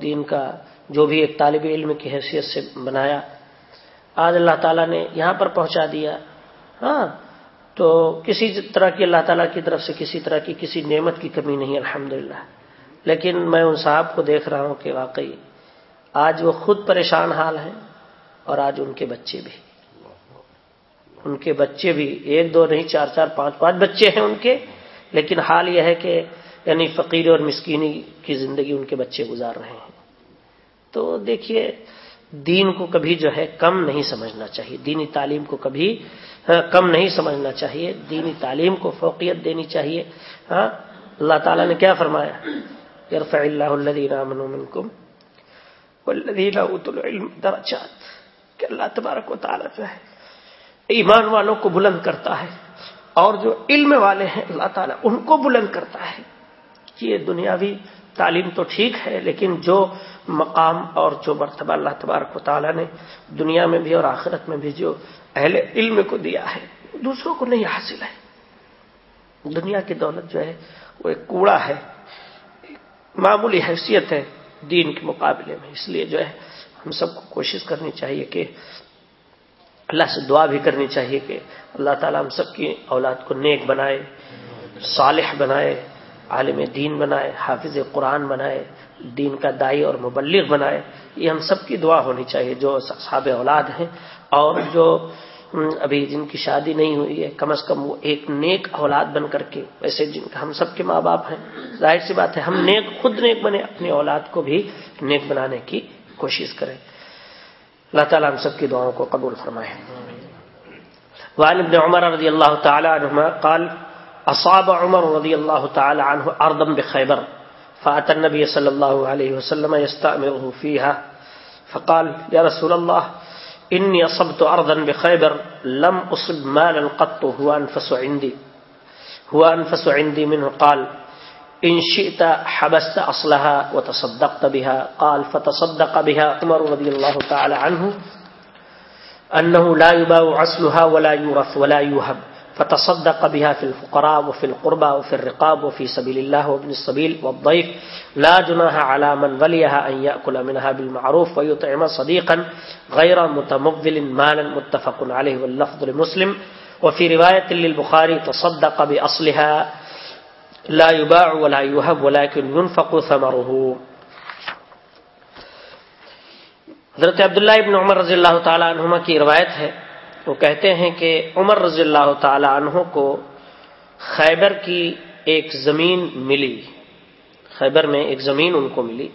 دین کا جو بھی ایک طالب علم کی حیثیت سے بنایا۔ آج اللہ تعالیٰ نے یہاں پر پہنچا دیا۔ ہاں تو کسی طرح کی اللہ تعالیٰ کی طرف سے، کسی طرح کی کسی نعمت کی کمی نہیں الحمد لیکن میں ان صاحب کو دیکھ رہا ہوں کہ واقعی آج وہ خود پریشان حال ہیں اور آج ان کے بچے بھی۔ ان کے بچے بھی ایک دو نہیں، چار چار، پانچ پانچ بچے ہیں ان کے۔ لیکن حال یہ ہے کہ یعنی فقیر اور مسکینی کی زندگی ان کے بچے گزار رہے ہیں۔ تو دیکھیے، دین کو کبھی جو ہے کم نہیں سمجھنا چاہیے۔ دینی تعلیم کو کبھی ہاں، کم نہیں سمجھنا چاہیے۔ دینی تعلیم کو فوقیت دینی چاہیے۔ ہاں اللہ تعالیٰ نے کیا فرمایا؟ یرفع اللہ الذین آمنوا منکم والذین اوتوا العلم درجات کہ اللہ تبارک و تعالیٰ جو ہے، ایمان والوں کو بلند کرتا ہے اور جو علم والے ہیں اللہ تعالیٰ ان کو بلند کرتا ہے۔ یہ دنیاوی تعلیم تو ٹھیک ہے، لیکن جو مقام اور جو مرتبہ اللہ تبارک و تعالیٰ نے دنیا میں بھی اور آخرت میں بھی جو اہل علم کو دیا ہے، دوسروں کو نہیں حاصل ہے۔ دنیا کی دولت جو ہے، وہ ایک کوڑا ہے۔ معمولی حیثیت ہے دین کے مقابلے میں۔ اس لیے جو ہے، ہم سب کو کوشش کرنی چاہیے کہ اللہ سے دعا بھی کرنی چاہیے کہ اللہ تعالیٰ ہم سب کی اولاد کو نیک بنائے، صالح بنائے، عالم دین بنائے، حافظ قرآن بنائے، دین کا دائی اور مبلغ بنائے۔ یہ ہم سب کی دعا ہونی چاہیے جو صحاب اولاد ہیں اور جو ابھی جن کی شادی نہیں ہوئی ہے، کم از کم وہ ایک نیک اولاد بن کر کے، ویسے جن کا ہم سب کے ماں باپ ہیں، ظاہر سی بات ہے، ہم نیک، خود نیک بنے، اپنی اولاد کو بھی نیک بنانے کی کوشش کریں۔ اللہ تعالیٰ ہم سب کی دعاؤں کو قبول فرمائے۔ وعن ابن عمر رضی اللہ تعالی عنہما قال، اصاب عمر رضی اللہ تعالی عنہ ارضا بخیبر فاتى النبي صلى الله عليه وسلم يستأمره فيها، فقال يا رسول الله انی اصبت أرضا بخیبر لم اصب مالا قط هو انفس عندي هو انفس عندي منه قال ان شئت حبست اصلها وتصدقت بها قال فتصدق بها عمر رضي الله تعالى عنه أنه لا يباع أصلها ولا يورث ولا يوهب فتصدق بها في الفقراء وفي القربى وفي الرقاب وفي سبيل الله وابن السبيل والضيف. لا جناها على من وليها أن يأكل منها بالمعروف ويطعم صديقا غير متمول مالا متفق عليه واللفظ لمسلم. وفي رواية للبخاري، تصدق بأصلها لا يباع ولا يهب ولكن ينفق ثمره. حضرت عبداللہ ابن عمر رضی اللہ تعالی عنہما کی روایت ہے وہ کہتے ہیں کہ عمر رضی اللہ تعالی عنہ کو خیبر کی ایک زمین ملی۔ خیبر میں ایک زمین ان کو ملی۔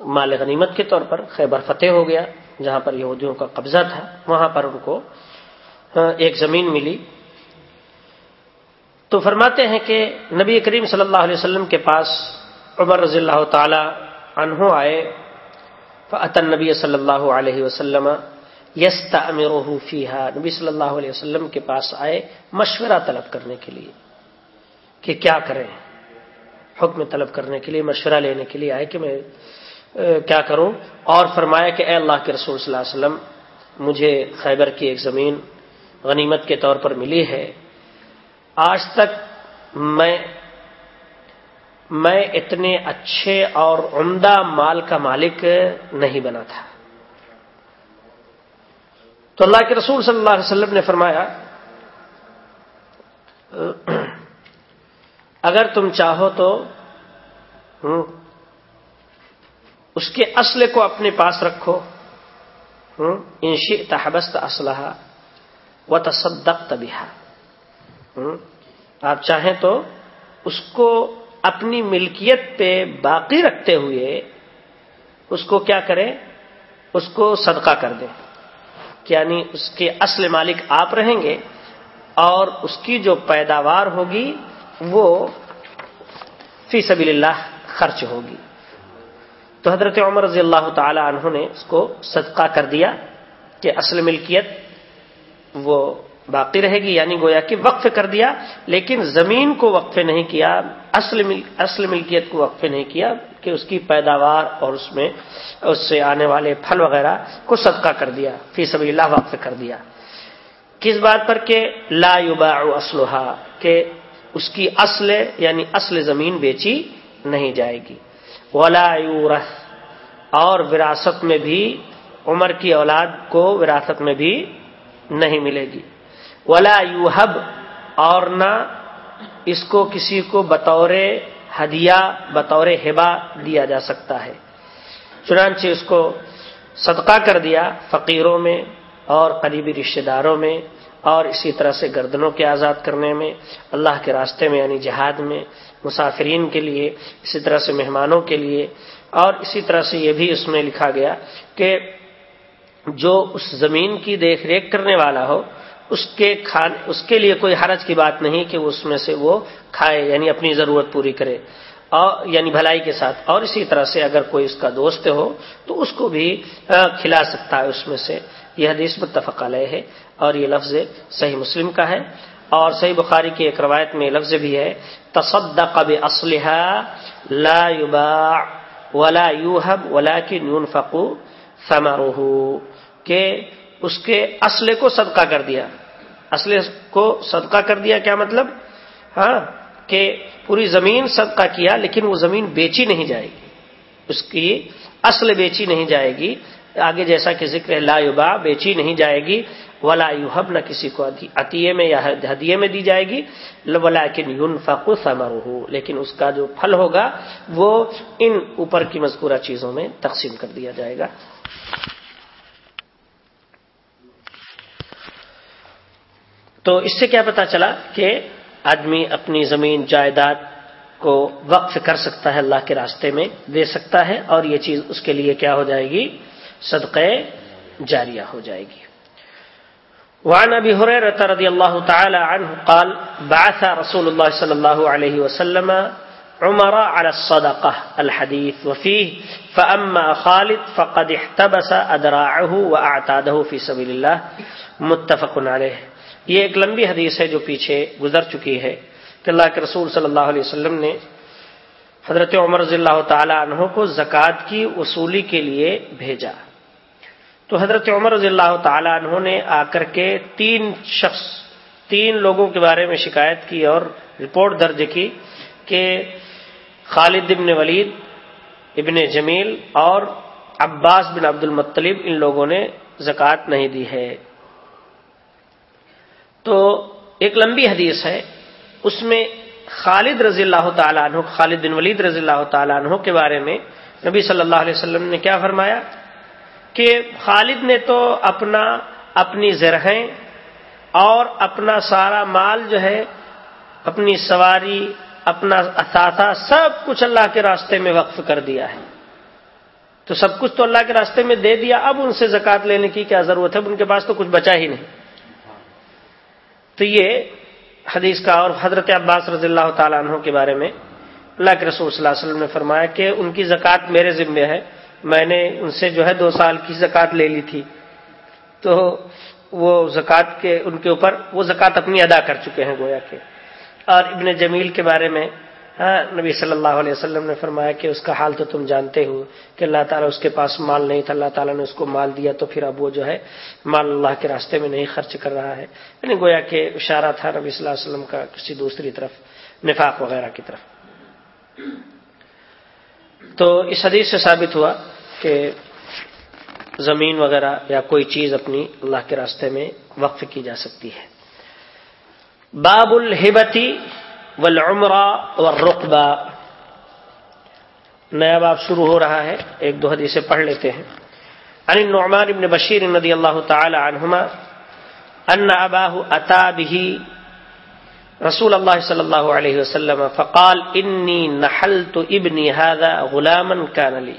مال غنیمت کے طور پر خیبر فتح ہو گیا، جہاں پر یہودیوں کا قبضہ تھا، وہاں پر ان کو ایک زمین ملی۔ تو فرماتے ہیں کہ نبی کریم صلی اللہ علیہ وسلم کے پاس عمر رضی اللہ تعالی عنہ آئے۔ فعطن نبی صلی اللہ علیہ وسلم یستا امیر فیحا نبی صلی اللہ علیہ وسلم کے پاس آئے مشورہ طلب کرنے کے لیے کہ کیا کریں؟ حکم طلب کرنے کے لیے، مشورہ لینے کے لیے آئے کہ میں کیا کروں؟ اور فرمایا کہ اے اللہ کے رسول صلی اللہ علیہ وسلم، مجھے خیبر کی ایک زمین غنیمت کے طور پر ملی ہے۔ آج تک میں میں اتنے اچھے اور عمدہ مال کا مالک نہیں بنا تھا۔ تو اللہ کے رسول صلی اللہ علیہ وسلم نے فرمایا، اگر تم چاہو تو اس کے اصل کو اپنے پاس رکھو۔ انشی تحبست اسلحہ و تصدق تبیہ آپ چاہیں تو اس کو اپنی ملکیت پہ باقی رکھتے ہوئے اس کو کیا کریں؟ اس کو صدقہ کر دیں۔ یعنی اس کے اصل مالک آپ رہیں گے اور اس کی جو پیداوار ہوگی وہ فی سبیل اللہ خرچ ہوگی۔ تو حضرت عمر رضی اللہ تعالی عنہ نے اس کو صدقہ کر دیا کہ اصل ملکیت وہ باقی رہے گی یعنی گویا کہ وقف کر دیا، لیکن زمین کو وقف نہیں کیا، اصل مل اصل ملکیت کو وقف نہیں کیا۔ کہ اس کی پیداوار اور اس میں اس سے آنے والے پھل وغیرہ کو صدقہ کر دیا، فی سبھی اللہ وقف کر دیا۔ کس بات پر کہ لا یوبا اسلحہ کہ اس کی اصل یعنی اصل زمین بیچی نہیں جائے گی۔ ولا یورث، اور وراثت میں بھی عمر کی اولاد کو وراثت میں بھی نہیں ملے گی۔ ولا یوہب، اور نہ اس کو کسی کو بطور ہدیہ بطور ہبا دیا جا سکتا ہے۔ چنانچہ اس کو صدقہ کر دیا فقیروں میں اور قریبی رشتے داروں میں اور اسی طرح سے گردنوں کے آزاد کرنے میں، اللہ کے راستے میں یعنی جہاد میں، مسافرین کے لیے، اسی طرح سے مہمانوں کے لیے۔ اور اسی طرح سے یہ بھی اس میں لکھا گیا کہ جو اس زمین کی دیکھ ریکھ کرنے والا ہو اس کے کھان، اس کے لیے کوئی حرج کی بات نہیں کہ اس میں سے وہ کھائے یعنی اپنی ضرورت پوری کرے۔ اور یعنی بھلائی کے ساتھ۔ اور اسی طرح سے اگر کوئی اس کا دوست ہو، تو اس کو بھی کھلا سکتا ہے اس میں سے۔ یہ حدیث متفق علیہ ہے اور یہ لفظ صحیح مسلم کا ہے۔ اور صحیح بخاری کی ایک روایت میں لفظ بھی ہے، تصدق اسلحہ لا يباع ولا يوهب ولكن ينفق ثمره، کہ اس کے اسلحے کو صدقہ کر دیا۔ اسلحے کو صدقہ کر دیا کیا مطلب؟ ہاں کہ پوری زمین صدقہ کیا، لیکن وہ زمین بیچی نہیں جائے گی۔ اس کی اصل بیچی نہیں جائے گی۔ آگے جیسا کہ ذکر ہے، لا یوبا بیچی نہیں جائے گی۔ ولا یوہب، نہ کسی کو عطیے میں یا ہدیے میں دی جائے گی۔ ولا یون فقو لیکن اس کا جو پھل ہوگا، وہ ان اوپر کی مذکورہ چیزوں میں تقسیم کر دیا جائے گا۔ تو اس سے کیا پتا چلا کہ آدمی اپنی زمین جائیداد کو وقف کر سکتا ہے اللہ کے راستے میں، دے سکتا ہے اور یہ چیز اس کے لیے کیا ہو جائے گی؟ صدقے جاریہ ہو جائے گی۔ وعن ابي هريره رضي الله تعالى عنه قال بعث رسول الله صلى الله عليه وسلم عمر على الصدقه الحديث وفيه فاما خالد فقد احتبس ادراعه واعتاده في سبيل الله متفق عليه یہ ایک لمبی حدیث ہے جو پیچھے گزر چکی ہے کہ اللہ کے رسول صلی اللہ علیہ وسلم نے حضرت عمر رضی اللہ تعالی عنہ کو زکوٰۃ کی وصولی کے لیے بھیجا۔ تو حضرت عمر رضی اللہ تعالی عنہ نے آ کر کے تین شخص، تین لوگوں کے بارے میں شکایت کی اور رپورٹ درج کی کہ خالد ابن ولید، ابن جمیل اور عباس بن عبد المطلب ان لوگوں نے زکوٰۃ نہیں دی ہے۔ تو ایک لمبی حدیث ہے، اس میں خالد رضی اللہ تعالیٰ عنہ، خالد بن ولید رضی اللہ تعالیٰ عنہ کے بارے میں نبی صلی اللہ علیہ وسلم نے کیا فرمایا؟ کہ خالد نے تو اپنا اپنی زرہیں اور اپنا سارا مال جو ہے، اپنی سواری، اپنا اثاثہ سب کچھ اللہ کے راستے میں وقف کر دیا ہے۔ تو سب کچھ تو اللہ کے راستے میں دے دیا، اب ان سے زکات لینے کی کیا ضرورت ہے؟ ان کے پاس تو کچھ بچا ہی نہیں۔ تو یہ حدیث کا اور حضرت عباس رضی اللہ تعالیٰ عنہ کے بارے میں اللہ کے رسول صلی اللہ علیہ وسلم نے فرمایا کہ ان کی زکوٰۃ میرے ذمے ہے۔ میں نے ان سے جو ہے دو سال کی زکوٰۃ لے لی تھی۔ تو وہ زکوٰۃ کے ان کے اوپر وہ زکوٰۃ اپنی ادا کر چکے ہیں گویا کے اور ابن جمیل کے بارے میں ہاں، نبی صلی اللہ علیہ وسلم نے فرمایا کہ اس کا حال تو تم جانتے ہو کہ اللہ تعالیٰ اس کے پاس مال نہیں تھا، اللہ تعالیٰ نے اس کو مال دیا تو پھر اب وہ جو ہے مال اللہ کے راستے میں نہیں خرچ کر رہا ہے۔ یعنی گویا کہ اشارہ تھا نبی صلی اللہ علیہ وسلم کا کسی دوسری طرف، نفاق وغیرہ کی طرف۔ تو اس حدیث سے ثابت ہوا کہ زمین وغیرہ یا کوئی چیز اپنی اللہ کے راستے میں وقف کی جا سکتی ہے۔ باب الحبتی والعمرہ والرقبہ۔ نیا باب شروع ہو رہا ہے، ایک دو حدیثیں پڑھ لیتے ہیں۔ عن النعمان بن بشیر رضی اللہ تعالی عنہما ان اباہ اتا به رسول اللہ صلی اللہ علیہ وسلم فقال انی نحلت ابنی هذا غلاما كان لي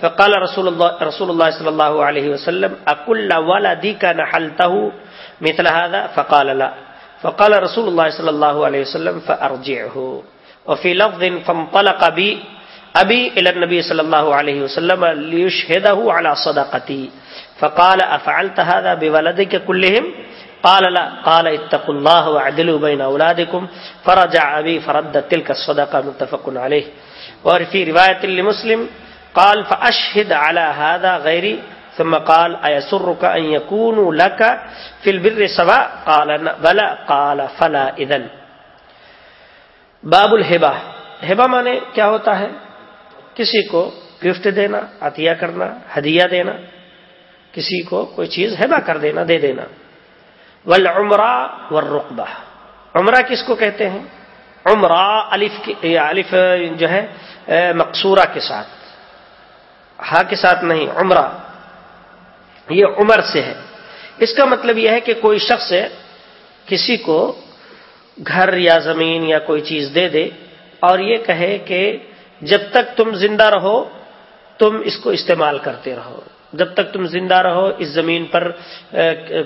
فقال رسول الله رسول الله صلى الله عليه وسلم اكل ولدك نحلته مثل هذا؟ فقال لا۔ فقال رسول الله صلى الله عليه وسلم فأرجعه. وفي لفظ فانطلق بي، أبي إلى النبي صلى الله عليه وسلم ليشهده على صدقتي. فقال، أفعلت هذا بولدك كلهم؟ قال، لا. قال، اتقوا الله وعدلوا بين اولادكم فرجع ابي فرد تلك الصدقه متفق عليه. وفي روايه لمسلم، قال فاشهد على هذا غيري. ثم قال ايسرك ان يكونوا لك في البر سواء؟ قال، بلى. قال، فلا. اذن باب الحبا. ہبا مانے کیا ہوتا ہے؟ کسی کو گفٹ دینا، عطیہ کرنا، ہدیہ دینا، کسی کو کوئی چیز ہبا کر دینا، دے دینا۔ ول عمرہ و رقبہ عمرہ کس کو کہتے ہیں؟ عمرہ الف الف جو ہے مقصورہ کے ساتھ۔ ہا کے ساتھ نہیں، عمرہ۔ یہ عمر سے ہے۔ اس کا مطلب یہ ہے کہ کوئی شخص کسی کو گھر یا زمین یا کوئی چیز دے دے اور یہ کہے کہ جب تک تم زندہ رہو، تم اس کو استعمال کرتے رہو۔ جب تک تم زندہ رہو، اس زمین پر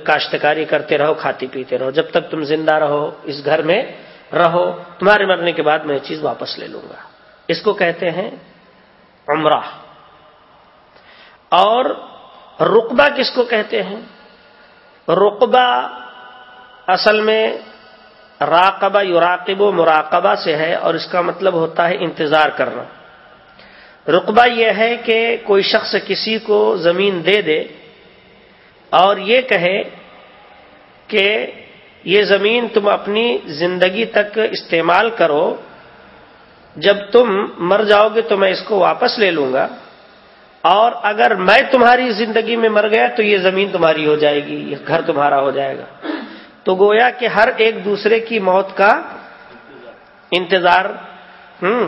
کاشتکاری کرتے رہو، کھاتی پیتے رہو۔ جب تک تم زندہ رہو، اس گھر میں رہو، تمہارے مرنے کے بعد میں یہ چیز واپس لے لوں گا۔ اس کو کہتے ہیں عمرہ۔ اور رقبہ کس کو کہتے ہیں؟ رقبہ اصل میں راقبہ یوراقب و مراقبہ سے ہے اور اس کا مطلب ہوتا ہے انتظار کرنا۔ رقبہ یہ ہے کہ کوئی شخص کسی کو زمین دے دے اور یہ کہے کہ یہ زمین تم اپنی زندگی تک استعمال کرو، جب تم مر جاؤ گے تو میں اس کو واپس لے لوں گا۔ اور اگر میں تمہاری زندگی میں مر گیا تو یہ زمین تمہاری ہو جائے گی، یہ گھر تمہارا ہو جائے گا۔ تو گویا کہ ہر ایک دوسرے کی موت کا انتظار ہوں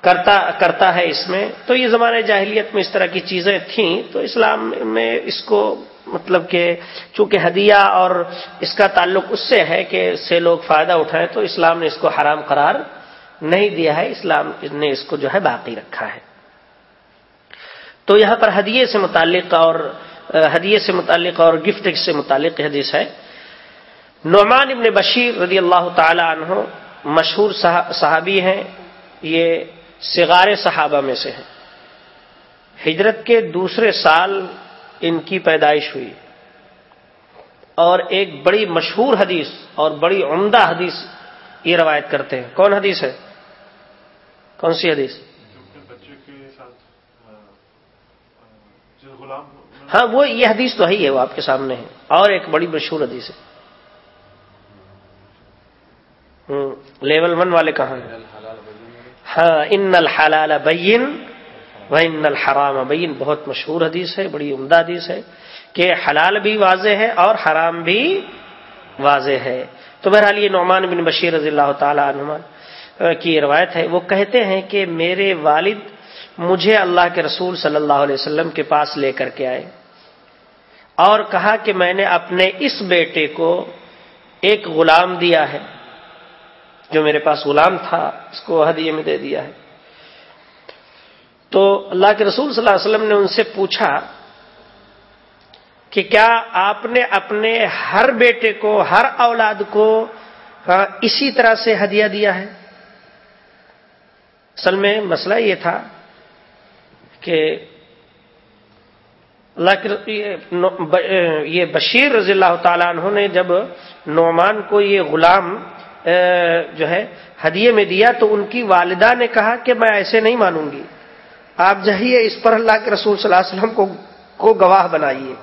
کرتا کرتا ہے اس میں۔ تو یہ زمانے جاہلیت میں اس طرح کی چیزیں تھیں۔ تو اسلام میں اس کو مطلب کہ چونکہ ہدیہ اور اس کا تعلق اس سے ہے کہ اس سے لوگ فائدہ اٹھائیں، تو اسلام نے اس کو حرام قرار نہیں دیا ہے۔ اسلام نے اس کو جو ہے باقی رکھا ہے۔ تو یہاں پر ہدیے سے متعلق اور ہدیے سے متعلق اور گفٹ سے متعلق حدیث ہے۔ نعمان ابن بشیر رضی اللہ تعالی عنہ مشہور صحابی ہیں۔ یہ سگار صحابہ میں سے ہیں۔ ہجرت کے دوسرے سال ان کی پیدائش ہوئی۔ اور ایک بڑی مشہور حدیث اور بڑی عمدہ حدیث یہ روایت کرتے ہیں۔ کون حدیث ہے؟ کون سی حدیث؟ ہاں وہ یہ حدیث تو ہی ہے، وہ آپ کے سامنے ہے۔ اور ایک بڑی مشہور حدیث ہے۔ لیول ون والے کہاں ہاں ان الحلال بین و ان الحرام بین۔ بہت مشہور حدیث ہے، بڑی عمدہ حدیث ہے کہ حلال بھی واضح ہے اور حرام بھی واضح ہے۔ تو بہرحال یہ نعمان بن بشیر رضی اللہ تعالی عنہ کی روایت ہے۔ وہ کہتے ہیں کہ میرے والد مجھے اللہ کے رسول صلی اللہ علیہ وسلم کے پاس لے کر کے آئے اور کہا کہ میں نے اپنے اس بیٹے کو ایک غلام دیا ہے، جو میرے پاس غلام تھا، اس کو ہدیے میں دے دیا ہے۔ تو اللہ کے رسول صلی اللہ علیہ وسلم نے ان سے پوچھا کہ کیا آپ نے اپنے ہر بیٹے کو، ہر اولاد کو اسی طرح سے ہدیہ دیا ہے؟ اصل میں مسئلہ یہ تھا کہ اللہ کے یہ بشیر رضی اللہ تعالیٰ عنہ نے جب نعمان کو یہ غلام جو ہے، ہدیے میں دیا تو ان کی والدہ نے کہا کہ میں ایسے نہیں مانوں گی۔ آپ جائیے، اس پر اللہ کے رسول صلی اللہ علیہ وسلم کو کو گواہ بنائیے۔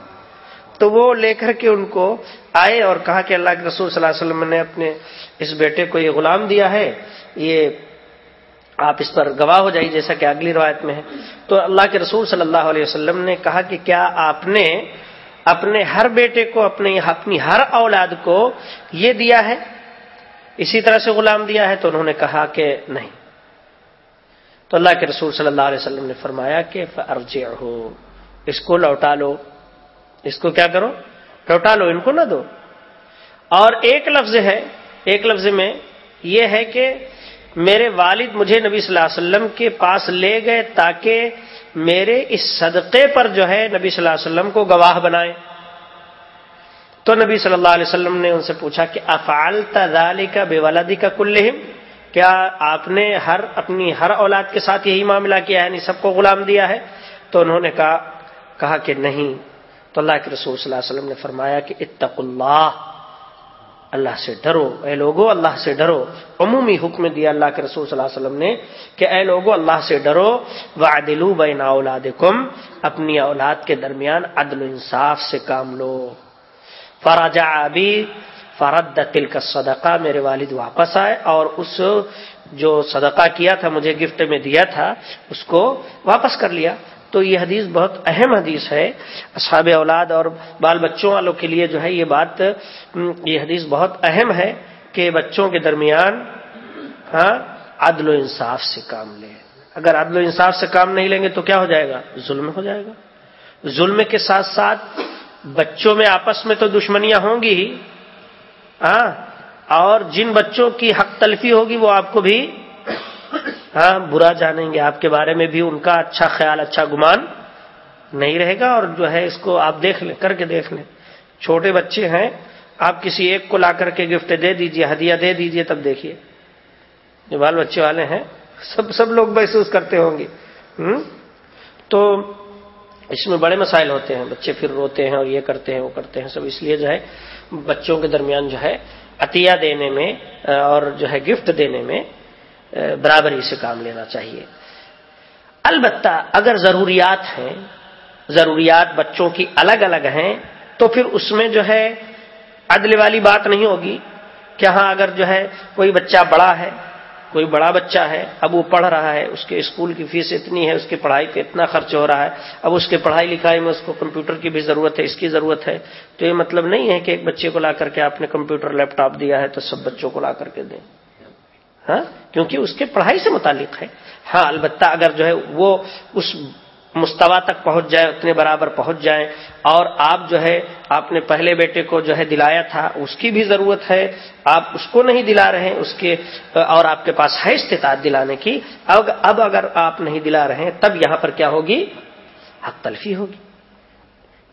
تو وہ لے کر کے ان کو آئے اور کہا کہ اللہ کے رسول صلی اللہ علیہ وسلم نے اپنے اس بیٹے کو یہ غلام دیا ہے۔ یہ آپ اس پر گواہ ہو جائیے جیسا کہ اگلی روایت میں ہے۔ تو اللہ کے رسول صلی اللہ علیہ وسلم نے کہا کہ کیا آپ نے اپنے ہر بیٹے کو اپنے اپنی ہر اولاد کو یہ دیا ہے؟ اسی طرح سے غلام دیا ہے تو انہوں نے کہا کہ نہیں۔ تو اللہ کے رسول صلی اللہ علیہ وسلم نے فرمایا کہ ارجع ہو اس کو لوٹا لو۔ اس کو کیا کرو؟ لوٹا لو، ان کو نہ دو۔ اور ایک لفظ ہے، ایک لفظ میں یہ ہے کہ میرے والد مجھے نبی صلی اللہ علیہ وسلم کے پاس لے گئے تاکہ میرے اس صدقے پر جو ہے نبی صلی اللہ علیہ وسلم کو گواہ بنائے۔ تو نبی صلی اللہ علیہ وسلم نے ان سے پوچھا کہ افعال تالی کا بے والدی کا کل کیا آپ نے ہر اپنی ہر اولاد کے ساتھ یہی معاملہ کیا ہے؟ یعنی سب کو غلام دیا ہے؟ تو انہوں نے کہا کہا کہ نہیں۔ تو اللہ کے رسول صلی اللہ علیہ وسلم نے فرمایا کہ اتق اللہ۔ اللہ سے ڈرو۔ اے لوگو، اللہ سے ڈرو۔ عمومی حکم دیا اللہ کے رسول صلی اللہ علیہ وسلم نے کہ اے لوگو، اللہ سے ڈرو۔ وعدلو بین اولادکم اپنی اولاد کے درمیان عدل و انصاف سے کام لو۔ فراجا ابھی فرد دل کا صدقہ میرے والد واپس آئے اور اس جو صدقہ کیا تھا، مجھے گفٹ میں دیا تھا، اس کو واپس کر لیا۔ تو یہ حدیث بہت اہم حدیث ہے۔ اصحاب اولاد اور بال بچوں والوں کے لیے جو ہے یہ بات یہ حدیث بہت اہم ہے کہ بچوں کے درمیان ہاں عدل و انصاف سے کام لیں اگر عدل و انصاف سے کام نہیں لیں گے تو کیا ہو جائے گا؟ ظلم ہو جائے گا۔ ظلم کے ساتھ ساتھ بچوں میں آپس میں تو دشمنیاں ہوں گی ہی ہاں اور جن بچوں کی حق تلفی ہوگی وہ آپ کو بھی ہاں برا جانیں گے۔ آپ کے بارے میں بھی ان کا اچھا خیال اچھا گمان نہیں رہے گا اور جو ہے اس کو آپ دیکھ لیں، کر کے دیکھ لیں۔ چھوٹے بچے ہیں، آپ کسی ایک کو لا کر کے گفٹ دے دیجیے، ہدیہ دے دیجیے، تب دیکھیے۔ جو بال بچے والے ہیں، سب سب لوگ محسوس کرتے ہوں گے۔ تو اس میں بڑے مسائل ہوتے ہیں۔ بچے پھر روتے ہیں اور یہ کرتے ہیں، وہ کرتے ہیں، سب اس لیے جو ہے بچوں کے درمیان جو ہے عطیہ دینے میں اور جو ہے گفٹ دینے میں برابری سے کام لینا چاہیے۔ البتہ اگر ضروریات ہیں، ضروریات بچوں کی الگ الگ ہیں، تو پھر اس میں جو ہے عدل والی بات نہیں ہوگی۔ کہ ہاں اگر جو ہے کوئی بچہ بڑا ہے، کوئی بڑا بچہ ہے، اب وہ پڑھ رہا ہے، اس کے اسکول کی فیس اتنی ہے، اس کی پڑھائی پہ اتنا خرچ ہو رہا ہے، اب اس کے پڑھائی لکھائی میں اس کو کمپیوٹر کی بھی ضرورت ہے، اس کی ضرورت ہے، تو یہ مطلب نہیں ہے کہ ایک بچے کو لا کر کے آپ نے کمپیوٹر، لیپ ٹاپ دیا ہے تو سب بچوں کو لا کر کے دیں۔ ہاں؟ کیونکہ اس کے پڑھائی سے متعلق ہے۔ ہاں البتہ اگر جو ہے وہ اس مستوا تک پہنچ جائے، اتنے برابر پہنچ جائیں، اور آپ جو ہے، آپ نے پہلے بیٹے کو جو ہے دلایا تھا، اس کی بھی ضرورت ہے۔ آپ اس کو نہیں دلا رہے ہیں، اس کے، اور آپ کے پاس ہے استطاعت دلانے کی۔ اب اب اگر آپ نہیں دلا رہے ہیں، تب یہاں پر کیا ہوگی؟ حق تلفی ہوگی۔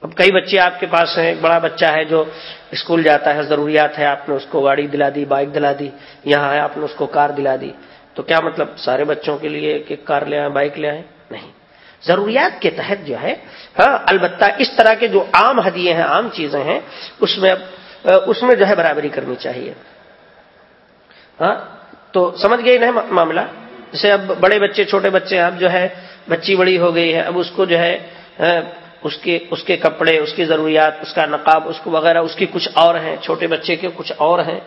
اب کئی بچے آپ کے پاس ہیں، ایک بڑا بچہ ہے جو اسکول جاتا ہے، ضروریات ہے، آپ نے اس کو گاڑی دلا دی، بائک دلا دی، یہاں ہے، آپ نے اس کو کار دلا دی۔ تو کیا مطلب سارے بچوں کے لیے ایک ایک کار لے آئے بائک لے آئے نہیں۔ ضروریات کے تحت جو ہے ہاں البتہ اس طرح کے جو عام ہدیے ہیں، عام چیزیں ہیں، اس میں اس میں جو ہے برابری کرنی چاہیے۔ ہاں تو سمجھ گئی نا معاملہ؟ جیسے اب بڑے بچے، چھوٹے بچے، اب جو ہے، بچی بڑی ہو گئی ہے، اب اس کو جو ہے اس کے اس کے کپڑے، اس کی ضروریات، اس کا نقاب، اس کو وغیرہ، اس کی کچھ اور ہیں، چھوٹے بچے کے کچھ اور ہیں۔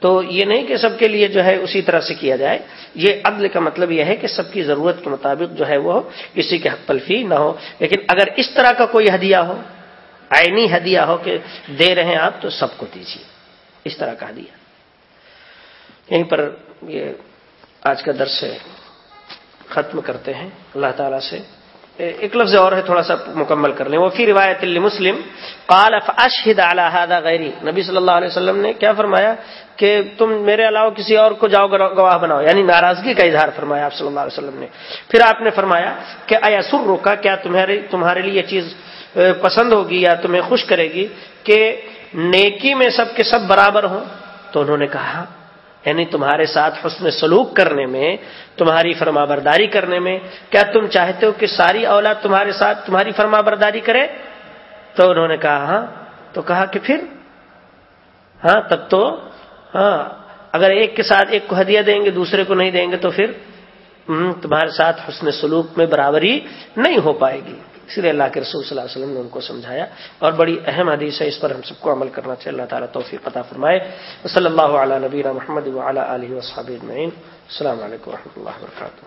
تو یہ نہیں کہ سب کے لیے جو ہے اسی طرح سے کیا جائے۔ یہ عدل کا مطلب یہ ہے کہ سب کی ضرورت کے مطابق جو ہے وہ کسی کے حق تلفی نہ ہو۔ لیکن اگر اس طرح کا کوئی ہدیہ ہو آئینی ہدیہ ہو کہ دے رہے ہیں آپ، تو سب کو دیجیے۔ اس طرح کا ہدیہ۔ یہیں پر یہ آج کا درس ختم کرتے ہیں۔ اللہ تعالی سے ایک لفظ اور ہے، تھوڑا سا مکمل کر لیں۔ وہ فی روایت مسلم قال اشہد علی هذا غیری نبی صلی اللہ علیہ وسلم نے کیا فرمایا کہ تم میرے علاوہ کسی اور کو جاؤ گواہ بناؤ۔ یعنی ناراضگی کا اظہار فرمایا آپ صلی اللہ علیہ وسلم نے۔ پھر آپ نے فرمایا کہ ایاسر روکا کیا تمہارے تمہارے لیے یہ چیز پسند ہوگی یا تمہیں خوش کرے گی کہ نیکی میں سب کے سب برابر ہوں؟ تو انہوں نے کہا یعنی تمہارے ساتھ حسن سلوک کرنے میں، تمہاری فرما برداری کرنے میں، کیا تم چاہتے ہو کہ ساری اولاد تمہارے ساتھ تمہاری فرما برداری کرے؟ تو انہوں نے کہا ہاں تو کہا کہ پھر؟ ہاں تب تو ہاں اگر ایک کے ساتھ ایک کو ہدیہ دیں گے، دوسرے کو نہیں دیں گے تو پھر؟ تمہارے ساتھ حسن سلوک میں برابری نہیں ہو پائے گی۔ اس لیے اللہ کے رسول صلی اللہ علیہ وسلم نے ان کو سمجھایا اور بڑی اہم حدیث ہے اس پر ہم سب کو عمل کرنا چاہیے، اللہ تعالیٰ توفیق عطا فرمائے۔ صلی اللہ علیہ نبیر محمد علیہ وصحب السلام علیکم و اللہ وبرکاتہ۔